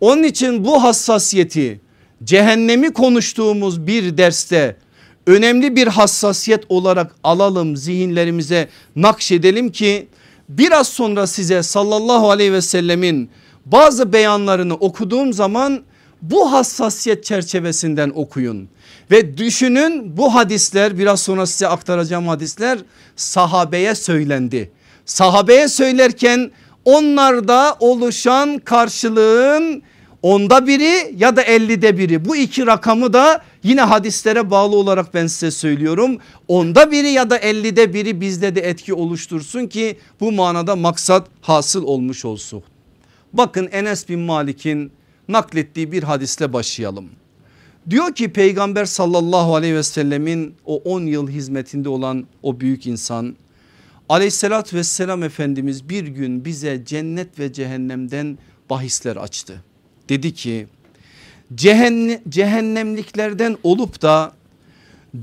Onun için bu hassasiyeti cehennemi konuştuğumuz bir derste önemli bir hassasiyet olarak alalım zihinlerimize nakşedelim ki biraz sonra size sallallahu aleyhi ve sellemin bazı beyanlarını okuduğum zaman bu hassasiyet çerçevesinden okuyun. Ve düşünün bu hadisler biraz sonra size aktaracağım hadisler sahabeye söylendi. Sahabeye söylerken onlarda oluşan karşılığın onda biri ya da ellide biri bu iki rakamı da yine hadislere bağlı olarak ben size söylüyorum. Onda biri ya da ellide biri bizde de etki oluştursun ki bu manada maksat hasıl olmuş olsun. Bakın Enes bin Malik'in naklettiği bir hadisle başlayalım. Diyor ki peygamber sallallahu aleyhi ve sellemin o 10 yıl hizmetinde olan o büyük insan aleyhissalatü vesselam efendimiz bir gün bize cennet ve cehennemden bahisler açtı. Dedi ki cehennem, cehennemliklerden olup da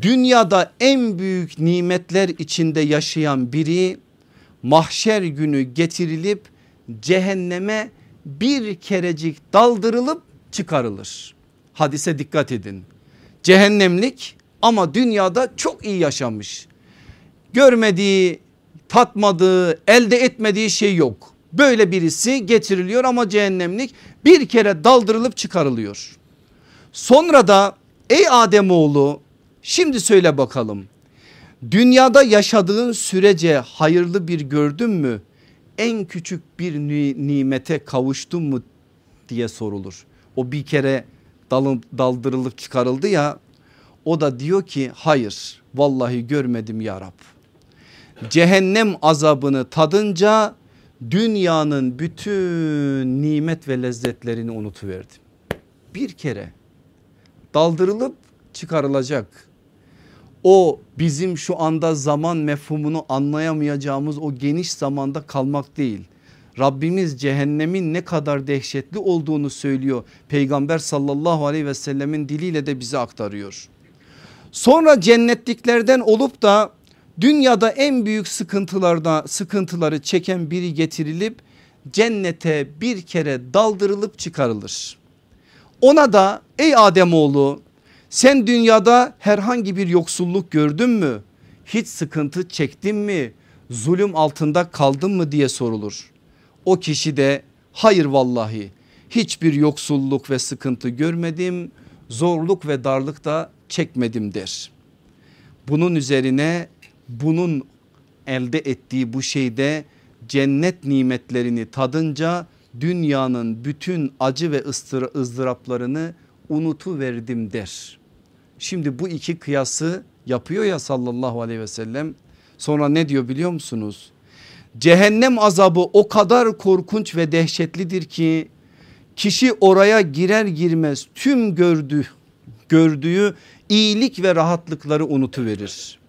dünyada en büyük nimetler içinde yaşayan biri mahşer günü getirilip cehenneme bir kerecik daldırılıp çıkarılır. Hadise dikkat edin. Cehennemlik ama dünyada çok iyi yaşamış. Görmediği, tatmadığı, elde etmediği şey yok. Böyle birisi getiriliyor ama cehennemlik bir kere daldırılıp çıkarılıyor. Sonra da ey Ademoğlu şimdi söyle bakalım. Dünyada yaşadığın sürece hayırlı bir gördün mü? En küçük bir nimete kavuştun mu diye sorulur. O bir kere daldırılıp çıkarıldı ya o da diyor ki hayır vallahi görmedim ya Rab. Cehennem azabını tadınca dünyanın bütün nimet ve lezzetlerini unutuverdim. Bir kere daldırılıp çıkarılacak. O bizim şu anda zaman mefhumunu anlayamayacağımız o geniş zamanda kalmak değil. Rabbimiz cehennemin ne kadar dehşetli olduğunu söylüyor. Peygamber sallallahu aleyhi ve sellemin diliyle de bize aktarıyor. Sonra cennetliklerden olup da dünyada en büyük sıkıntılarda sıkıntıları çeken biri getirilip cennete bir kere daldırılıp çıkarılır. Ona da ey Ademoğlu sen dünyada herhangi bir yoksulluk gördün mü? Hiç sıkıntı çektin mi? Zulüm altında kaldın mı diye sorulur. O kişi de hayır vallahi hiçbir yoksulluk ve sıkıntı görmedim. Zorluk ve darlık da çekmedim der. Bunun üzerine bunun elde ettiği bu şeyde cennet nimetlerini tadınca dünyanın bütün acı ve ızdıraplarını unutuverdim der. Şimdi bu iki kıyası yapıyor ya sallallahu aleyhi ve sellem. Sonra ne diyor biliyor musunuz? Cehennem azabı o kadar korkunç ve dehşetlidir ki kişi oraya girer girmez tüm gördüğü, gördüğü iyilik ve rahatlıkları unutuverir.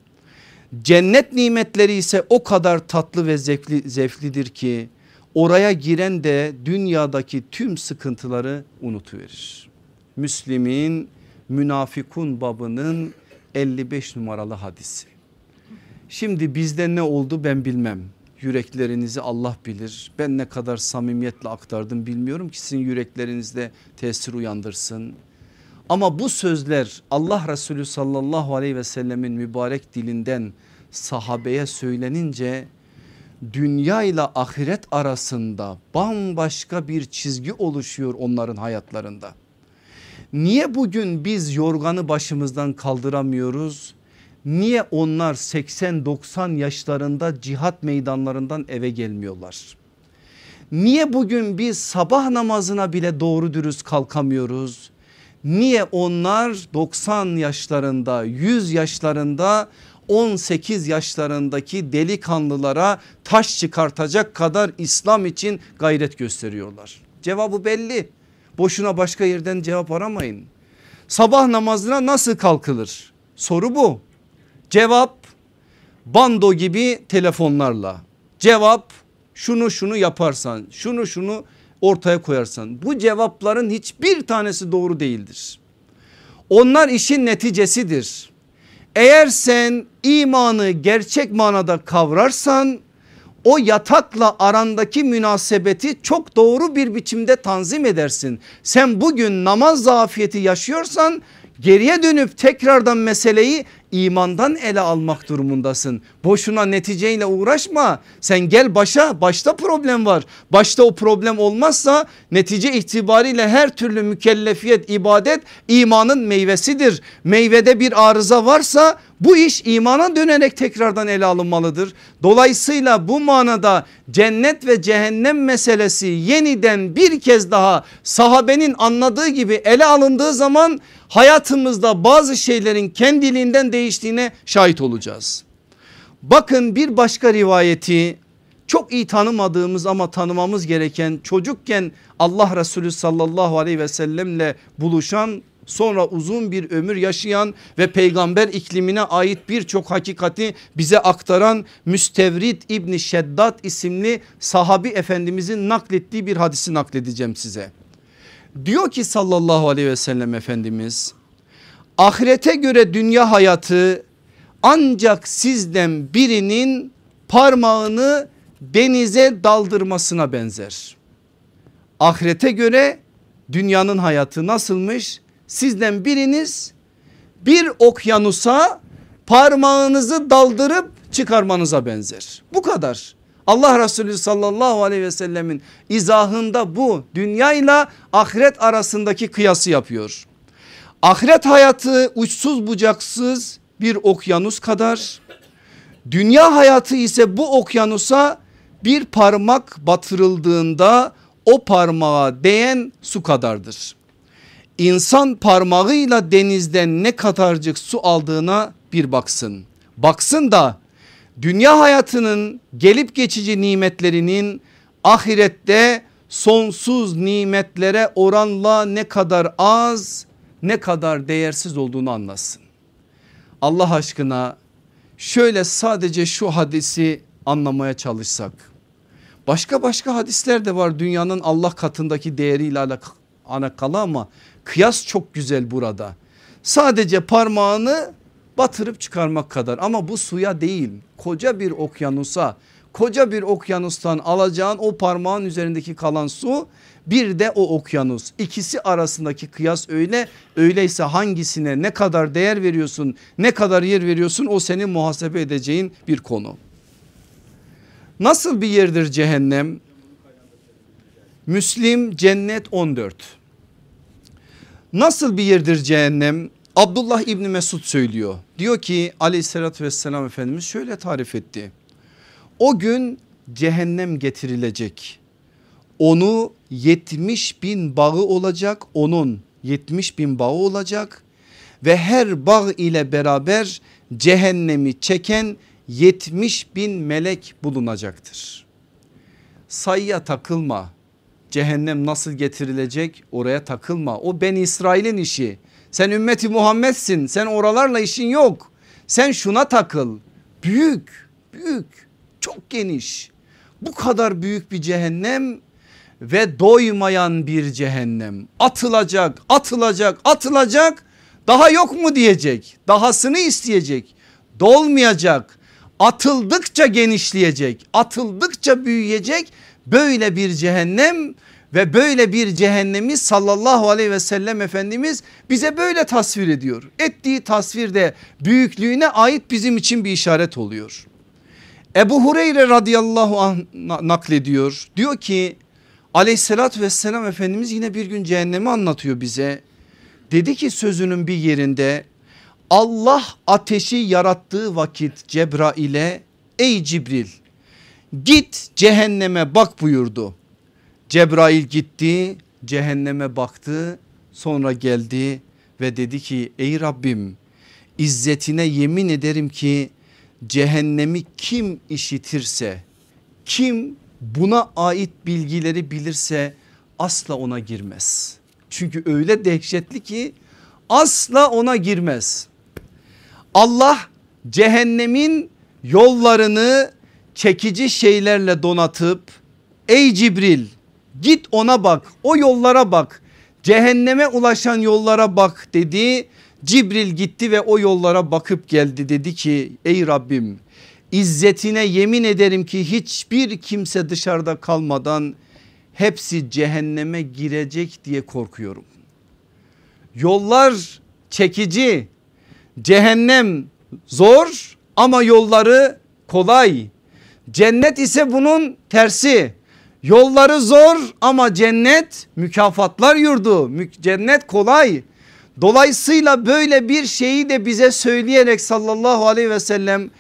Cennet nimetleri ise o kadar tatlı ve zevkli, zevklidir ki oraya giren de dünyadaki tüm sıkıntıları unutuverir. Müslim'in münafikun babının 55 numaralı hadisi. Şimdi bizde ne oldu ben bilmem. Yüreklerinizi Allah bilir. Ben ne kadar samimiyetle aktardım bilmiyorum ki sizin yüreklerinizde tesir uyandırsın. Ama bu sözler Allah Resulü sallallahu aleyhi ve sellemin mübarek dilinden sahabeye söylenince dünya ile ahiret arasında bambaşka bir çizgi oluşuyor onların hayatlarında. Niye bugün biz yorganı başımızdan kaldıramıyoruz? Niye onlar 80-90 yaşlarında cihat meydanlarından eve gelmiyorlar? Niye bugün biz sabah namazına bile doğru dürüst kalkamıyoruz? Niye onlar 90 yaşlarında 100 yaşlarında 18 yaşlarındaki delikanlılara taş çıkartacak kadar İslam için gayret gösteriyorlar? Cevabı belli. Boşuna başka yerden cevap aramayın. Sabah namazına nasıl kalkılır? Soru bu. Cevap bando gibi telefonlarla. Cevap şunu şunu yaparsan şunu şunu ortaya koyarsan. Bu cevapların hiçbir tanesi doğru değildir. Onlar işin neticesidir. Eğer sen imanı gerçek manada kavrarsan o yatakla arandaki münasebeti çok doğru bir biçimde tanzim edersin. Sen bugün namaz zafiyeti yaşıyorsan geriye dönüp tekrardan meseleyi imandan ele almak durumundasın. Boşuna neticeyle uğraşma. Sen gel başa başta problem var. Başta o problem olmazsa netice itibariyle her türlü mükellefiyet ibadet imanın meyvesidir. Meyvede bir arıza varsa bu iş imana dönerek tekrardan ele alınmalıdır. Dolayısıyla bu manada cennet ve cehennem meselesi yeniden bir kez daha sahabenin anladığı gibi ele alındığı zaman hayatımızda bazı şeylerin kendiliğinden değiştiğine şahit olacağız. Bakın bir başka rivayeti çok iyi tanımadığımız ama tanımamız gereken çocukken Allah Resulü sallallahu aleyhi ve sellemle buluşan sonra uzun bir ömür yaşayan ve peygamber iklimine ait birçok hakikati bize aktaran Müstevrid İbni Şeddat isimli sahabi efendimizin naklettiği bir hadisi nakledeceğim size. Diyor ki sallallahu aleyhi ve sellem Efendimiz ahirete göre dünya hayatı ancak sizden birinin parmağını denize daldırmasına benzer. Ahirete göre dünyanın hayatı nasılmış? Sizden biriniz bir okyanusa parmağınızı daldırıp çıkarmanıza benzer. Bu kadar. Allah Resulü sallallahu aleyhi ve sellemin izahında bu dünyayla ahiret arasındaki kıyası yapıyor. Ahiret hayatı uçsuz bucaksız bir okyanus kadar. Dünya hayatı ise bu okyanusa bir parmak batırıldığında o parmağa değen su kadardır. İnsan parmağıyla denizden ne kadarcık su aldığına bir baksın. Baksın da dünya hayatının gelip geçici nimetlerinin ahirette sonsuz nimetlere oranla ne kadar az ne kadar değersiz olduğunu anlasın. Allah aşkına şöyle sadece şu hadisi anlamaya çalışsak. Başka başka hadisler de var dünyanın Allah katındaki değeriyle alakalı ama kıyas çok güzel burada. Sadece parmağını batırıp çıkarmak kadar ama bu suya değil koca bir okyanusa koca bir okyanustan alacağın o parmağın üzerindeki kalan su bir de o okyanus ikisi arasındaki kıyas öyle öyleyse hangisine ne kadar değer veriyorsun ne kadar yer veriyorsun o senin muhasebe edeceğin bir konu. Nasıl bir yerdir cehennem? Müslim cennet 14. Nasıl bir yerdir cehennem? Abdullah İbni Mesud söylüyor. Diyor ki aleyhissalatü vesselam Efendimiz şöyle tarif etti. O gün cehennem getirilecek. Onu 70 bin bağı olacak onun 70 bin bağı olacak ve her bağ ile beraber cehennemi çeken 70 bin melek bulunacaktır. Sayıya takılma cehennem nasıl getirilecek oraya takılma. O ben İsrail'in işi. Sen ümmeti Muhammed'sin. Sen oralarla işin yok. Sen şuna takıl. Büyük büyük çok geniş. Bu kadar büyük bir cehennem ve doymayan bir cehennem. Atılacak atılacak atılacak. Daha yok mu diyecek. Dahasını isteyecek. Dolmayacak. Atıldıkça genişleyecek. Atıldıkça büyüyecek böyle bir cehennem ve böyle bir cehennemi sallallahu aleyhi ve sellem Efendimiz bize böyle tasvir ediyor. Ettiği tasvirde büyüklüğüne ait bizim için bir işaret oluyor. Ebu Hureyre radıyallahu anh naklediyor. Diyor ki aleyhissalatü vesselam Efendimiz yine bir gün cehennemi anlatıyor bize. Dedi ki sözünün bir yerinde Allah ateşi yarattığı vakit Cebrail'e ey Cibril git cehenneme bak buyurdu. Cebrail gitti cehenneme baktı sonra geldi ve dedi ki ey Rabbim izzetine yemin ederim ki cehennemi kim işitirse kim buna ait bilgileri bilirse asla ona girmez. Çünkü öyle dehşetli ki asla ona girmez. Allah cehennemin yollarını çekici şeylerle donatıp ey Cibril git ona bak o yollara bak cehenneme ulaşan yollara bak dedi. Cibril gitti ve o yollara bakıp geldi dedi ki ey Rabbim İzzetine yemin ederim ki hiçbir kimse dışarıda kalmadan hepsi cehenneme girecek diye korkuyorum. Yollar çekici, cehennem zor ama yolları kolay. Cennet ise bunun tersi. Yolları zor ama cennet mükafatlar yurdu. Cennet kolay. Dolayısıyla böyle bir şeyi de bize söyleyerek sallallahu aleyhi ve sellem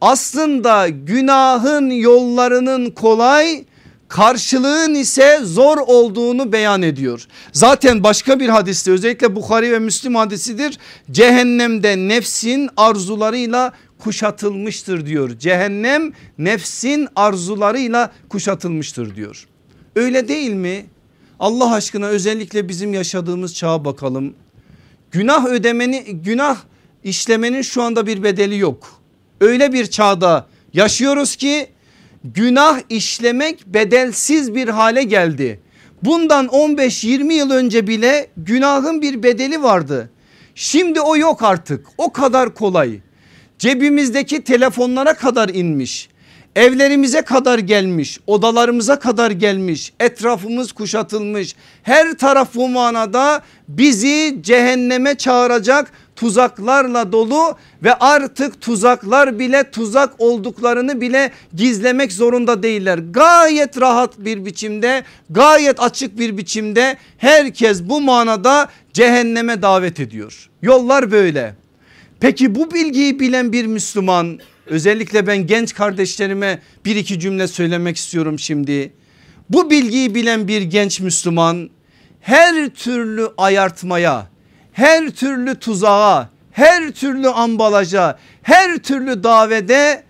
aslında günahın yollarının kolay karşılığın ise zor olduğunu beyan ediyor. Zaten başka bir hadiste özellikle Bukhari ve Müslim hadisidir. Cehennemde nefsin arzularıyla kuşatılmıştır diyor. Cehennem nefsin arzularıyla kuşatılmıştır diyor. Öyle değil mi? Allah aşkına özellikle bizim yaşadığımız çağa bakalım. Günah ödemeni günah işlemenin şu anda bir bedeli yok. Öyle bir çağda yaşıyoruz ki günah işlemek bedelsiz bir hale geldi. Bundan 15-20 yıl önce bile günahın bir bedeli vardı. Şimdi o yok artık o kadar kolay. Cebimizdeki telefonlara kadar inmiş. Evlerimize kadar gelmiş, odalarımıza kadar gelmiş, etrafımız kuşatılmış. Her taraf bu manada bizi cehenneme çağıracak tuzaklarla dolu ve artık tuzaklar bile tuzak olduklarını bile gizlemek zorunda değiller. Gayet rahat bir biçimde gayet açık bir biçimde herkes bu manada cehenneme davet ediyor. Yollar böyle. Peki bu bilgiyi bilen bir Müslüman özellikle ben genç kardeşlerime bir iki cümle söylemek istiyorum şimdi. Bu bilgiyi bilen bir genç Müslüman her türlü ayartmaya her türlü tuzağa, her türlü ambalaja, her türlü davede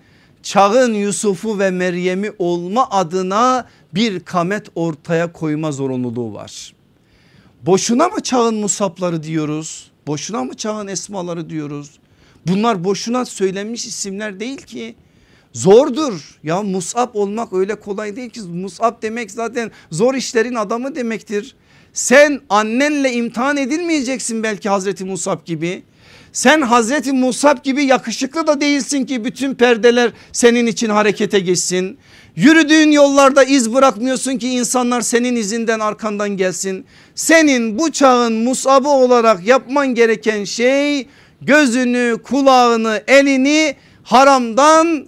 çağın Yusuf'u ve Meryem'i olma adına bir kamet ortaya koyma zorunluluğu var. Boşuna mı çağın musapları diyoruz? Boşuna mı çağın esmaları diyoruz? Bunlar boşuna söylenmiş isimler değil ki. Zordur ya Musab olmak öyle kolay değil ki Musab demek zaten zor işlerin adamı demektir. Sen annenle imtihan edilmeyeceksin belki Hazreti Musab gibi. Sen Hazreti Musab gibi yakışıklı da değilsin ki bütün perdeler senin için harekete geçsin. Yürüdüğün yollarda iz bırakmıyorsun ki insanlar senin izinden arkandan gelsin. Senin bu çağın musabı olarak yapman gereken şey gözünü, kulağını, elini haramdan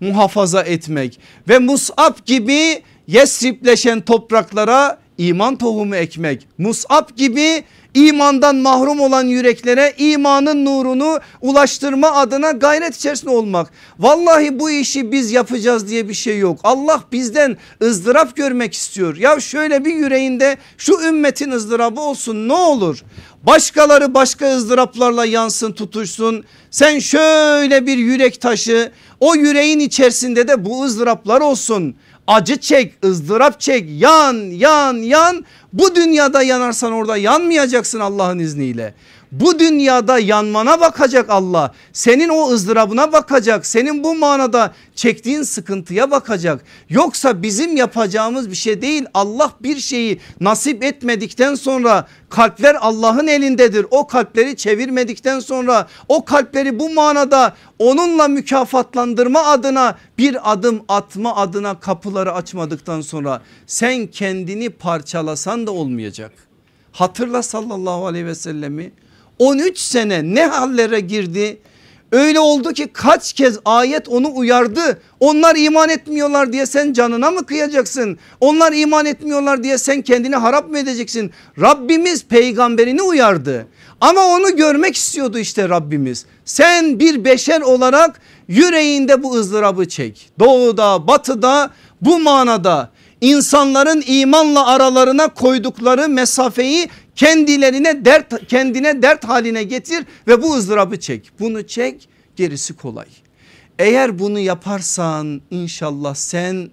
muhafaza etmek. Ve Musab gibi Yesripleşen topraklara iman tohumu ekmek. Musab gibi imandan mahrum olan yüreklere imanın nurunu ulaştırma adına gayret içerisinde olmak. Vallahi bu işi biz yapacağız diye bir şey yok. Allah bizden ızdırap görmek istiyor. Ya şöyle bir yüreğinde şu ümmetin ızdırabı olsun ne olur. Başkaları başka ızdıraplarla yansın tutuşsun. Sen şöyle bir yürek taşı o yüreğin içerisinde de bu ızdıraplar olsun acı çek ızdırap çek yan yan yan bu dünyada yanarsan orada yanmayacaksın Allah'ın izniyle. Bu dünyada yanmana bakacak Allah. Senin o ızdırabına bakacak. Senin bu manada çektiğin sıkıntıya bakacak. Yoksa bizim yapacağımız bir şey değil. Allah bir şeyi nasip etmedikten sonra kalpler Allah'ın elindedir. O kalpleri çevirmedikten sonra o kalpleri bu manada onunla mükafatlandırma adına bir adım atma adına kapıları açmadıktan sonra sen kendini parçalasan da olmayacak. Hatırla sallallahu aleyhi ve sellemi 13 sene ne hallere girdi? Öyle oldu ki kaç kez ayet onu uyardı. Onlar iman etmiyorlar diye sen canına mı kıyacaksın? Onlar iman etmiyorlar diye sen kendini harap mı edeceksin? Rabbimiz peygamberini uyardı. Ama onu görmek istiyordu işte Rabbimiz. Sen bir beşer olarak yüreğinde bu ızdırabı çek. Doğuda batıda bu manada insanların imanla aralarına koydukları mesafeyi kendilerine dert kendine dert haline getir ve bu ızdırabı çek. Bunu çek gerisi kolay. Eğer bunu yaparsan inşallah sen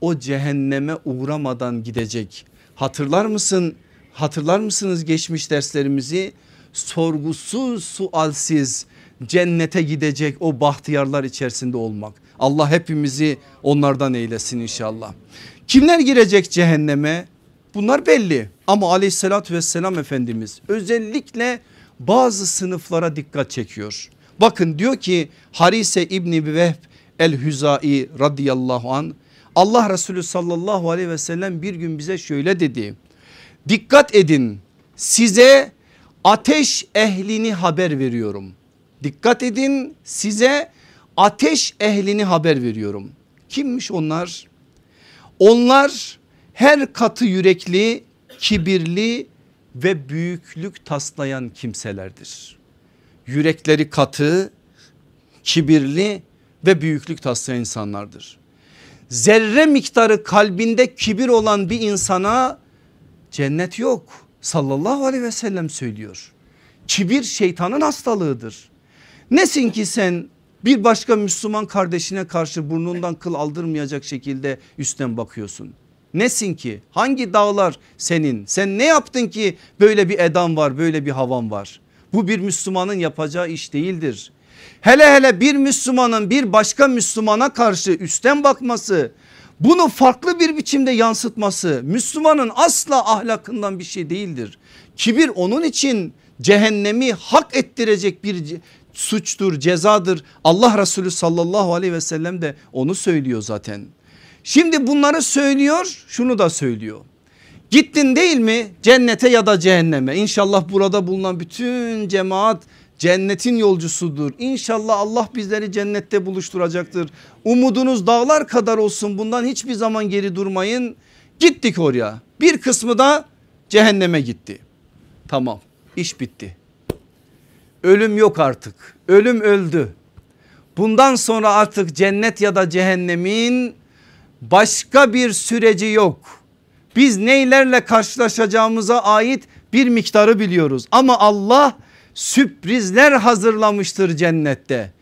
o cehenneme uğramadan gidecek. Hatırlar mısın Hatırlar mısınız geçmiş derslerimizi? Sorgusuz sualsiz cennete gidecek o bahtiyarlar içerisinde olmak. Allah hepimizi onlardan eylesin inşallah. Kimler girecek cehenneme? Bunlar belli ama aleyhissalatü vesselam Efendimiz özellikle bazı sınıflara dikkat çekiyor. Bakın diyor ki Harise İbni Vehb el-Hüzai radıyallahu an Allah Resulü sallallahu aleyhi ve sellem bir gün bize şöyle dedi. Dikkat edin size ateş ehlini haber veriyorum. Dikkat edin size ateş ehlini haber veriyorum. Kimmiş onlar? Onlar her katı yürekli, kibirli ve büyüklük taslayan kimselerdir. Yürekleri katı, kibirli ve büyüklük taslayan insanlardır. Zerre miktarı kalbinde kibir olan bir insana cennet yok. Sallallahu aleyhi ve sellem söylüyor. Kibir şeytanın hastalığıdır. Nesin ki sen bir başka Müslüman kardeşine karşı burnundan kıl aldırmayacak şekilde üstten bakıyorsun. Nesin ki hangi dağlar senin sen ne yaptın ki böyle bir edan var böyle bir havan var. Bu bir Müslümanın yapacağı iş değildir. Hele hele bir Müslümanın bir başka Müslümana karşı üstten bakması bunu farklı bir biçimde yansıtması Müslümanın asla ahlakından bir şey değildir. Kibir onun için cehennemi hak ettirecek bir suçtur cezadır. Allah Resulü sallallahu aleyhi ve sellem de onu söylüyor zaten. Şimdi bunları söylüyor şunu da söylüyor. Gittin değil mi cennete ya da cehenneme İnşallah burada bulunan bütün cemaat cennetin yolcusudur. İnşallah Allah bizleri cennette buluşturacaktır. Umudunuz dağlar kadar olsun bundan hiçbir zaman geri durmayın. Gittik oraya bir kısmı da cehenneme gitti. Tamam iş bitti. Ölüm yok artık ölüm öldü. Bundan sonra artık cennet ya da cehennemin başka bir süreci yok. Biz neylerle karşılaşacağımıza ait bir miktarı biliyoruz ama Allah sürprizler hazırlamıştır cennette.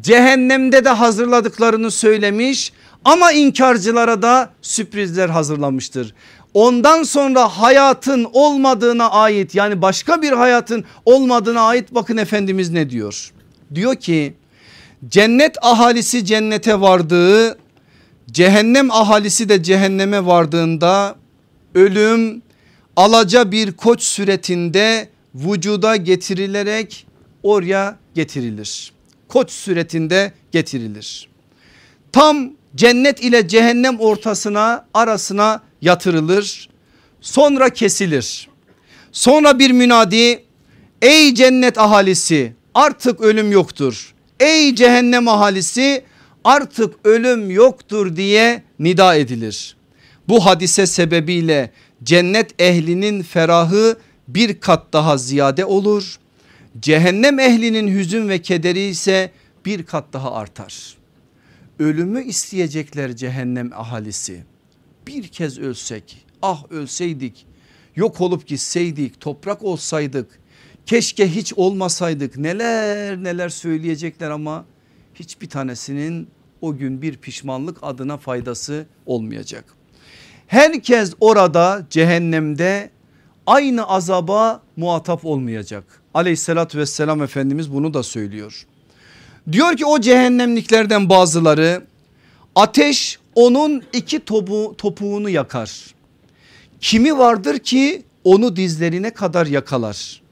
Cehennemde de hazırladıklarını söylemiş ama inkarcılara da sürprizler hazırlamıştır. Ondan sonra hayatın olmadığına ait yani başka bir hayatın olmadığına ait bakın Efendimiz ne diyor? Diyor ki cennet ahalisi cennete vardığı cehennem ahalisi de cehenneme vardığında ölüm alaca bir koç suretinde vücuda getirilerek oraya getirilir. Koç suretinde getirilir. Tam cennet ile cehennem ortasına arasına yatırılır. Sonra kesilir. Sonra bir münadi ey cennet ahalisi artık ölüm yoktur. Ey cehennem ahalisi artık ölüm yoktur diye nida edilir. Bu hadise sebebiyle cennet ehlinin ferahı bir kat daha ziyade olur. Cehennem ehlinin hüzün ve kederi ise bir kat daha artar. Ölümü isteyecekler cehennem ahalisi. Bir kez ölsek ah ölseydik yok olup gitseydik toprak olsaydık keşke hiç olmasaydık neler neler söyleyecekler ama hiçbir tanesinin o gün bir pişmanlık adına faydası olmayacak. Herkes orada cehennemde aynı azaba muhatap olmayacak. Aleyhissalatü vesselam Efendimiz bunu da söylüyor. Diyor ki o cehennemliklerden bazıları ateş onun iki topu, topuğunu yakar. Kimi vardır ki onu dizlerine kadar yakalar.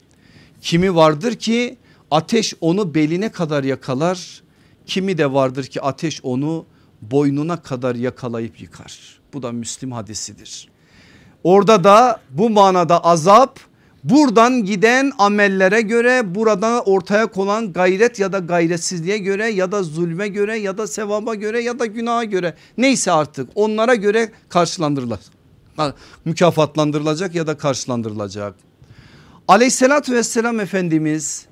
Kimi vardır ki ateş onu beline kadar yakalar. Kimi de vardır ki ateş onu boynuna kadar yakalayıp yıkar. Bu da Müslim hadisidir. Orada da bu manada azap buradan giden amellere göre burada ortaya konan gayret ya da gayretsizliğe göre ya da zulme göre ya da sevaba göre ya da günaha göre neyse artık onlara göre karşılandırılır. Mükafatlandırılacak ya da karşılandırılacak. Aleyhissalatü vesselam Efendimiz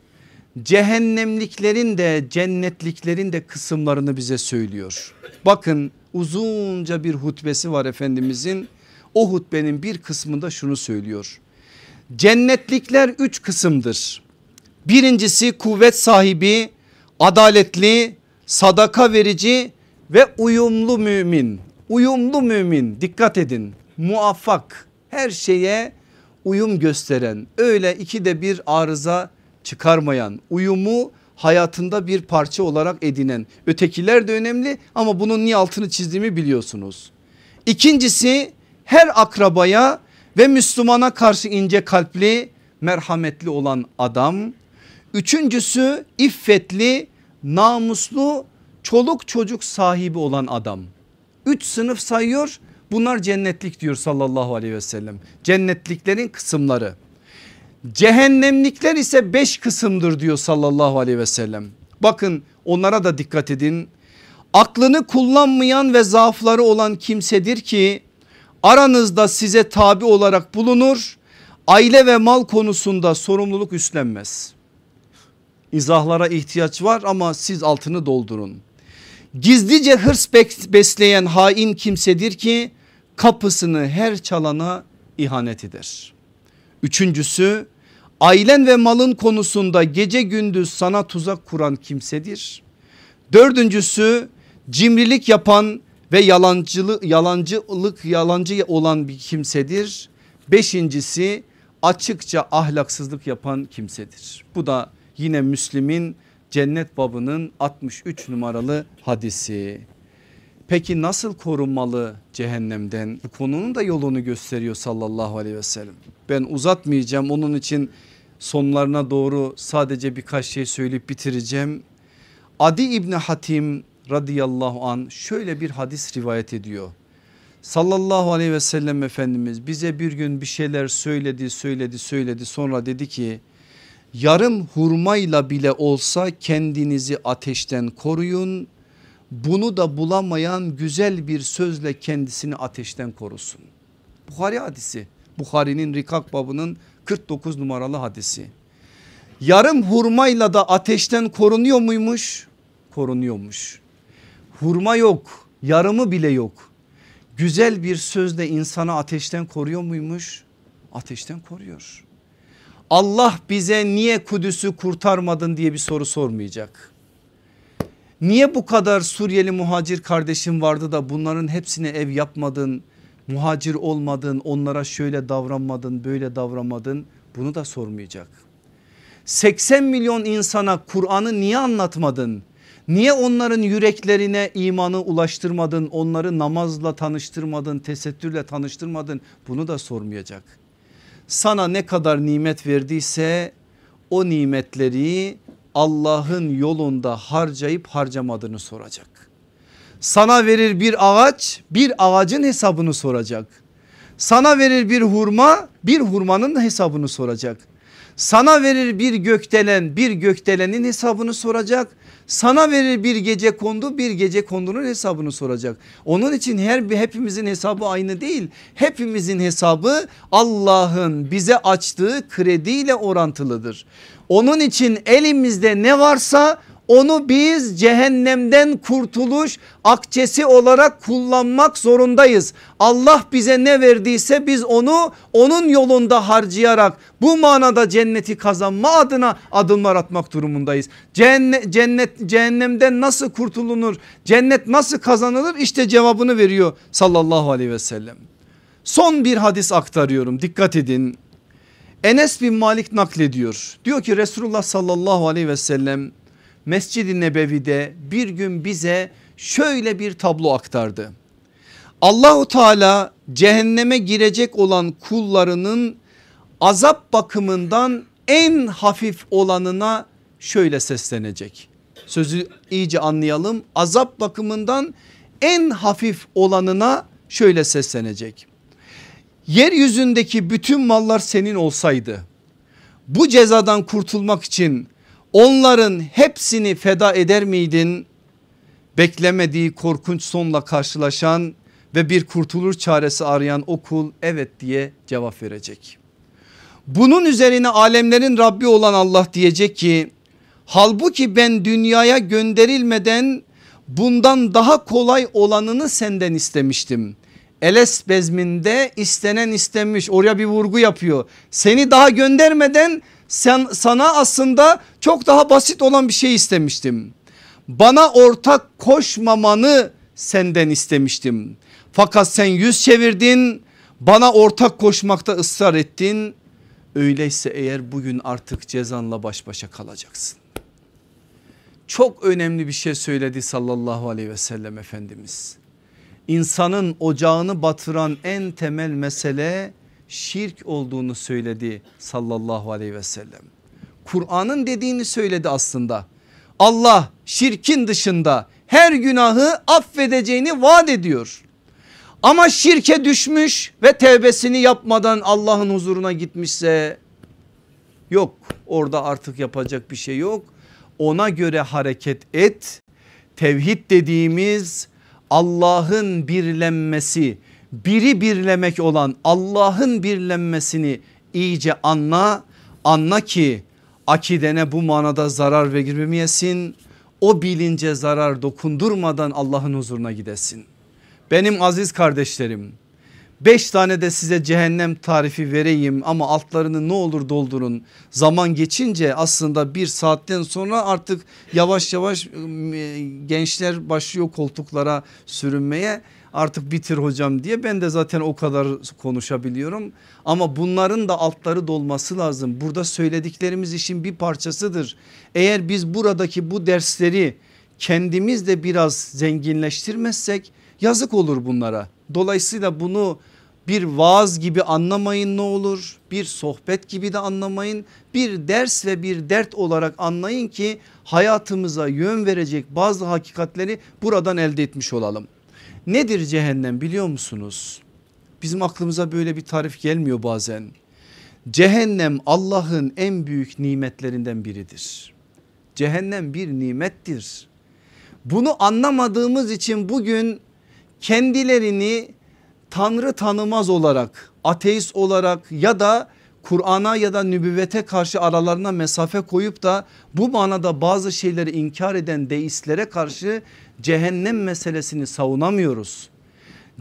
cehennemliklerin de cennetliklerin de kısımlarını bize söylüyor. Bakın uzunca bir hutbesi var Efendimizin. O hutbenin bir kısmında şunu söylüyor. Cennetlikler üç kısımdır. Birincisi kuvvet sahibi, adaletli, sadaka verici ve uyumlu mümin. Uyumlu mümin dikkat edin muvaffak her şeye uyum gösteren öyle ikide bir arıza çıkarmayan uyumu hayatında bir parça olarak edinen ötekiler de önemli ama bunun niye altını çizdiğimi biliyorsunuz. İkincisi her akrabaya ve Müslümana karşı ince kalpli merhametli olan adam. Üçüncüsü iffetli namuslu çoluk çocuk sahibi olan adam. Üç sınıf sayıyor bunlar cennetlik diyor sallallahu aleyhi ve sellem. Cennetliklerin kısımları. Cehennemlikler ise beş kısımdır diyor sallallahu aleyhi ve sellem. Bakın onlara da dikkat edin. Aklını kullanmayan ve zaafları olan kimsedir ki aranızda size tabi olarak bulunur. Aile ve mal konusunda sorumluluk üstlenmez. İzahlara ihtiyaç var ama siz altını doldurun. Gizlice hırs besleyen hain kimsedir ki kapısını her çalana ihanet eder. Üçüncüsü ailen ve malın konusunda gece gündüz sana tuzak kuran kimsedir. Dördüncüsü cimrilik yapan ve yalancılık, yalancılık yalancı olan bir kimsedir. Beşincisi açıkça ahlaksızlık yapan kimsedir. Bu da yine Müslim'in cennet babının 63 numaralı hadisi. Peki nasıl korunmalı cehennemden? Bu konunun da yolunu gösteriyor sallallahu aleyhi ve sellem. Ben uzatmayacağım onun için sonlarına doğru sadece birkaç şey söyleyip bitireceğim. Adi İbni Hatim radıyallahu an şöyle bir hadis rivayet ediyor. Sallallahu aleyhi ve sellem Efendimiz bize bir gün bir şeyler söyledi söyledi söyledi sonra dedi ki yarım hurmayla bile olsa kendinizi ateşten koruyun bunu da bulamayan güzel bir sözle kendisini ateşten korusun. Bukhari hadisi Bukhari'nin Rikak babının 49 numaralı hadisi. Yarım hurmayla da ateşten korunuyor muymuş? Korunuyormuş. Hurma yok yarımı bile yok. Güzel bir sözle insanı ateşten koruyor muymuş? Ateşten koruyor. Allah bize niye Kudüs'ü kurtarmadın diye bir soru sormayacak. Niye bu kadar Suriyeli muhacir kardeşim vardı da bunların hepsine ev yapmadın, muhacir olmadın, onlara şöyle davranmadın, böyle davranmadın bunu da sormayacak. 80 milyon insana Kur'an'ı niye anlatmadın? Niye onların yüreklerine imanı ulaştırmadın? Onları namazla tanıştırmadın, tesettürle tanıştırmadın? Bunu da sormayacak. Sana ne kadar nimet verdiyse o nimetleri Allah'ın yolunda harcayıp harcamadığını soracak. Sana verir bir ağaç bir ağacın hesabını soracak. Sana verir bir hurma bir hurmanın hesabını soracak. Sana verir bir gökdelen bir gökdelenin hesabını soracak. Sana verir bir gece kondu bir gece kondunun hesabını soracak. Onun için her bir hepimizin hesabı aynı değil. Hepimizin hesabı Allah'ın bize açtığı krediyle orantılıdır. Onun için elimizde ne varsa onu biz cehennemden kurtuluş akçesi olarak kullanmak zorundayız. Allah bize ne verdiyse biz onu onun yolunda harcayarak bu manada cenneti kazanma adına adımlar atmak durumundayız. Cennet, cennet cehennemden nasıl kurtulunur? Cennet nasıl kazanılır? İşte cevabını veriyor sallallahu aleyhi ve sellem. Son bir hadis aktarıyorum dikkat edin. Enes bin Malik naklediyor. Diyor ki Resulullah sallallahu aleyhi ve sellem Mescid-i Nebevi'de bir gün bize şöyle bir tablo aktardı. Allahu Teala cehenneme girecek olan kullarının azap bakımından en hafif olanına şöyle seslenecek. Sözü iyice anlayalım. Azap bakımından en hafif olanına şöyle seslenecek. Yeryüzündeki bütün mallar senin olsaydı bu cezadan kurtulmak için onların hepsini feda eder miydin? Beklemediği korkunç sonla karşılaşan ve bir kurtulur çaresi arayan o kul evet diye cevap verecek. Bunun üzerine alemlerin Rabbi olan Allah diyecek ki halbuki ben dünyaya gönderilmeden bundan daha kolay olanını senden istemiştim. Eles bezminde istenen istenmiş oraya bir vurgu yapıyor. Seni daha göndermeden sen, sana aslında çok daha basit olan bir şey istemiştim. Bana ortak koşmamanı senden istemiştim. Fakat sen yüz çevirdin Bana ortak koşmakta ısrar ettin. Öyleyse eğer bugün artık cezanla baş başa kalacaksın. Çok önemli bir şey söyledi sallallahu aleyhi ve sellem Efendimiz. İnsanın ocağını batıran en temel mesele şirk olduğunu söyledi sallallahu aleyhi ve sellem. Kur'an'ın dediğini söyledi aslında. Allah şirkin dışında her günahı affedeceğini vaat ediyor. Ama şirke düşmüş ve tevbesini yapmadan Allah'ın huzuruna gitmişse yok orada artık yapacak bir şey yok. Ona göre hareket et. Tevhid dediğimiz Allah'ın birlenmesi, biri birlemek olan Allah'ın birlenmesini iyice anla. Anla ki akidene bu manada zarar vermeyesin. O bilince zarar dokundurmadan Allah'ın huzuruna gidesin. Benim aziz kardeşlerim Beş tane de size cehennem tarifi vereyim ama altlarını ne olur doldurun. Zaman geçince aslında bir saatten sonra artık yavaş yavaş ıı, gençler başlıyor koltuklara sürünmeye. Artık bitir hocam diye ben de zaten o kadar konuşabiliyorum. Ama bunların da altları dolması lazım. Burada söylediklerimiz işin bir parçasıdır. Eğer biz buradaki bu dersleri kendimiz de biraz zenginleştirmezsek yazık olur bunlara. Dolayısıyla bunu bir vaaz gibi anlamayın ne olur bir sohbet gibi de anlamayın bir ders ve bir dert olarak anlayın ki hayatımıza yön verecek bazı hakikatleri buradan elde etmiş olalım. Nedir cehennem biliyor musunuz? Bizim aklımıza böyle bir tarif gelmiyor bazen. Cehennem Allah'ın en büyük nimetlerinden biridir. Cehennem bir nimettir. Bunu anlamadığımız için bugün kendilerini Tanrı tanımaz olarak ateist olarak ya da Kur'an'a ya da nübüvvete karşı aralarına mesafe koyup da bu manada bazı şeyleri inkar eden deistlere karşı cehennem meselesini savunamıyoruz.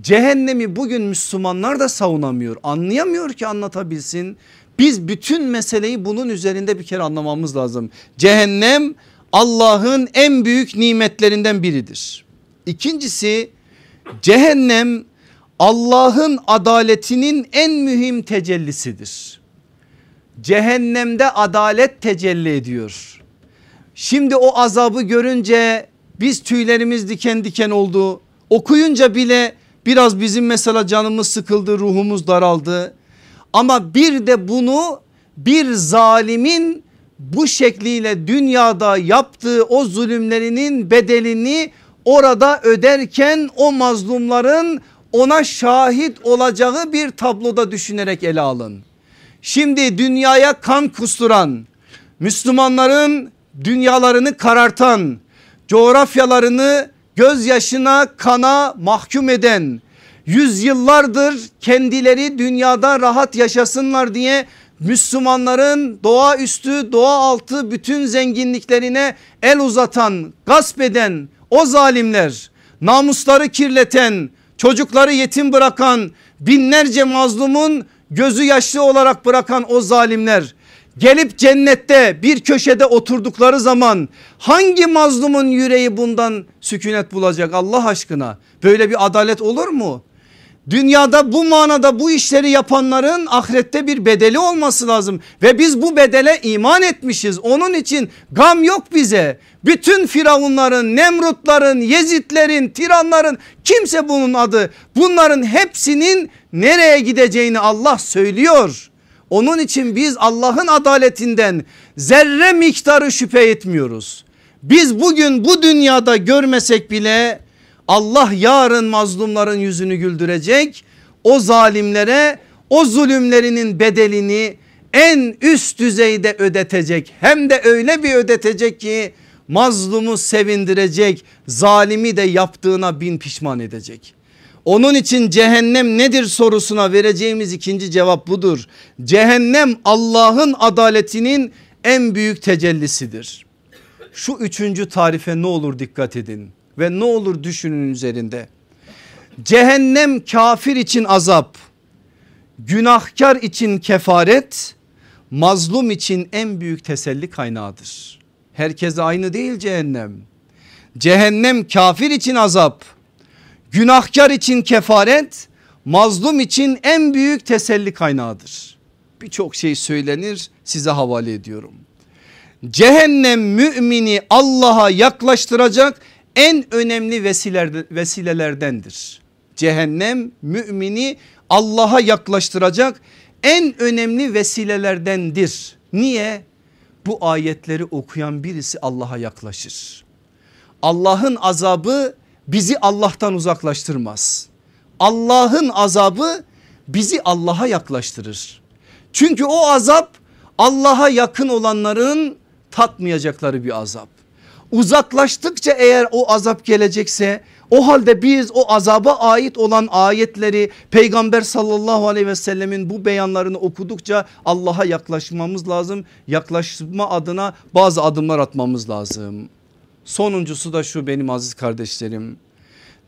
Cehennemi bugün Müslümanlar da savunamıyor anlayamıyor ki anlatabilsin. Biz bütün meseleyi bunun üzerinde bir kere anlamamız lazım. Cehennem Allah'ın en büyük nimetlerinden biridir. İkincisi cehennem Allah'ın adaletinin en mühim tecellisidir. Cehennemde adalet tecelli ediyor. Şimdi o azabı görünce biz tüylerimiz diken diken oldu. Okuyunca bile biraz bizim mesela canımız sıkıldı ruhumuz daraldı. Ama bir de bunu bir zalimin bu şekliyle dünyada yaptığı o zulümlerinin bedelini orada öderken o mazlumların ona şahit olacağı bir tabloda düşünerek ele alın. Şimdi dünyaya kan kusturan Müslümanların dünyalarını karartan coğrafyalarını gözyaşına kana mahkum eden yüzyıllardır kendileri dünyada rahat yaşasınlar diye Müslümanların doğaüstü doğa altı bütün zenginliklerine el uzatan gasp eden o zalimler namusları kirleten çocukları yetim bırakan binlerce mazlumun gözü yaşlı olarak bırakan o zalimler gelip cennette bir köşede oturdukları zaman hangi mazlumun yüreği bundan sükunet bulacak Allah aşkına? Böyle bir adalet olur mu? Dünyada bu manada bu işleri yapanların ahirette bir bedeli olması lazım ve biz bu bedele iman etmişiz. Onun için gam yok bize. Bütün firavunların, Nemrutların, Yezidlerin, tiranların kimse bunun adı. Bunların hepsinin nereye gideceğini Allah söylüyor. Onun için biz Allah'ın adaletinden zerre miktarı şüphe etmiyoruz. Biz bugün bu dünyada görmesek bile Allah yarın mazlumların yüzünü güldürecek. O zalimlere o zulümlerinin bedelini en üst düzeyde ödetecek. Hem de öyle bir ödetecek ki mazlumu sevindirecek, zalimi de yaptığına bin pişman edecek. Onun için cehennem nedir sorusuna vereceğimiz ikinci cevap budur. Cehennem Allah'ın adaletinin en büyük tecellisidir. Şu üçüncü tarife ne olur dikkat edin ve ne olur düşünün üzerinde. Cehennem kafir için azap, günahkar için kefaret, mazlum için en büyük teselli kaynağıdır. Herkese aynı değil cehennem. Cehennem kafir için azap, günahkar için kefaret, mazlum için en büyük teselli kaynağıdır. Birçok şey söylenir size havale ediyorum. Cehennem mümini Allah'a yaklaştıracak en önemli vesilelerdendir. Cehennem mümini Allah'a yaklaştıracak en önemli vesilelerdendir. Niye? Bu ayetleri okuyan birisi Allah'a yaklaşır. Allah'ın azabı bizi Allah'tan uzaklaştırmaz. Allah'ın azabı bizi Allah'a yaklaştırır. Çünkü o azap Allah'a yakın olanların tatmayacakları bir azap. Uzaklaştıkça eğer o azap gelecekse o halde biz o azaba ait olan ayetleri peygamber sallallahu aleyhi ve sellemin bu beyanlarını okudukça Allah'a yaklaşmamız lazım. Yaklaşma adına bazı adımlar atmamız lazım. Sonuncusu da şu benim aziz kardeşlerim.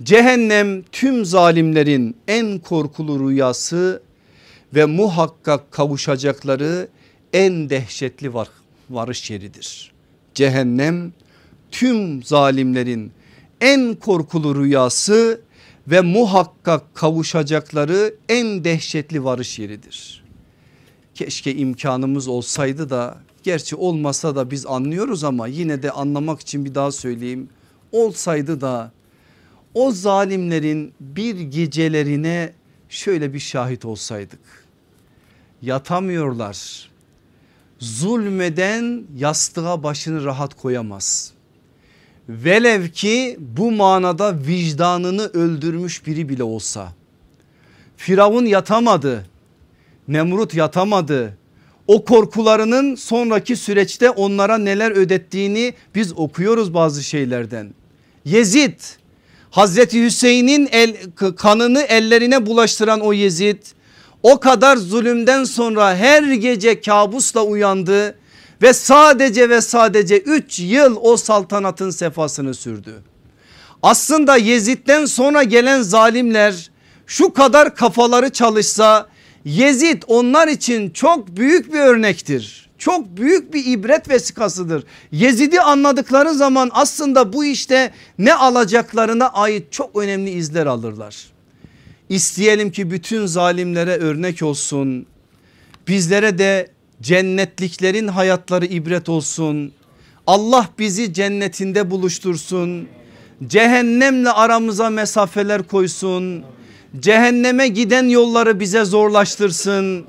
Cehennem tüm zalimlerin en korkulu rüyası ve muhakkak kavuşacakları en dehşetli var, varış yeridir. Cehennem tüm zalimlerin en korkulu rüyası ve muhakkak kavuşacakları en dehşetli varış yeridir. Keşke imkanımız olsaydı da gerçi olmasa da biz anlıyoruz ama yine de anlamak için bir daha söyleyeyim. Olsaydı da o zalimlerin bir gecelerine şöyle bir şahit olsaydık. Yatamıyorlar. Zulmeden yastığa başını rahat koyamaz. Velev ki bu manada vicdanını öldürmüş biri bile olsa. Firavun yatamadı. Nemrut yatamadı. O korkularının sonraki süreçte onlara neler ödettiğini biz okuyoruz bazı şeylerden. Yezid Hazreti Hüseyin'in el, kanını ellerine bulaştıran o Yezid o kadar zulümden sonra her gece kabusla uyandı ve sadece ve sadece 3 yıl o saltanatın sefasını sürdü. Aslında Yezid'den sonra gelen zalimler şu kadar kafaları çalışsa Yezid onlar için çok büyük bir örnektir. Çok büyük bir ibret vesikasıdır. Yezid'i anladıkları zaman aslında bu işte ne alacaklarına ait çok önemli izler alırlar. İsteyelim ki bütün zalimlere örnek olsun. Bizlere de cennetliklerin hayatları ibret olsun. Allah bizi cennetinde buluştursun. Cehennemle aramıza mesafeler koysun. Cehenneme giden yolları bize zorlaştırsın.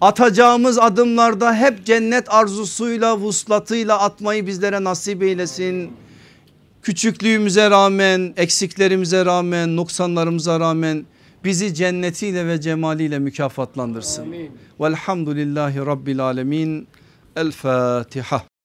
Atacağımız adımlarda hep cennet arzusuyla vuslatıyla atmayı bizlere nasip eylesin. Küçüklüğümüze rağmen eksiklerimize rağmen noksanlarımıza rağmen bizi cennetiyle ve cemaliyle mükafatlandırsın. Velhamdülillahi Rabbil Alemin. El Fatiha.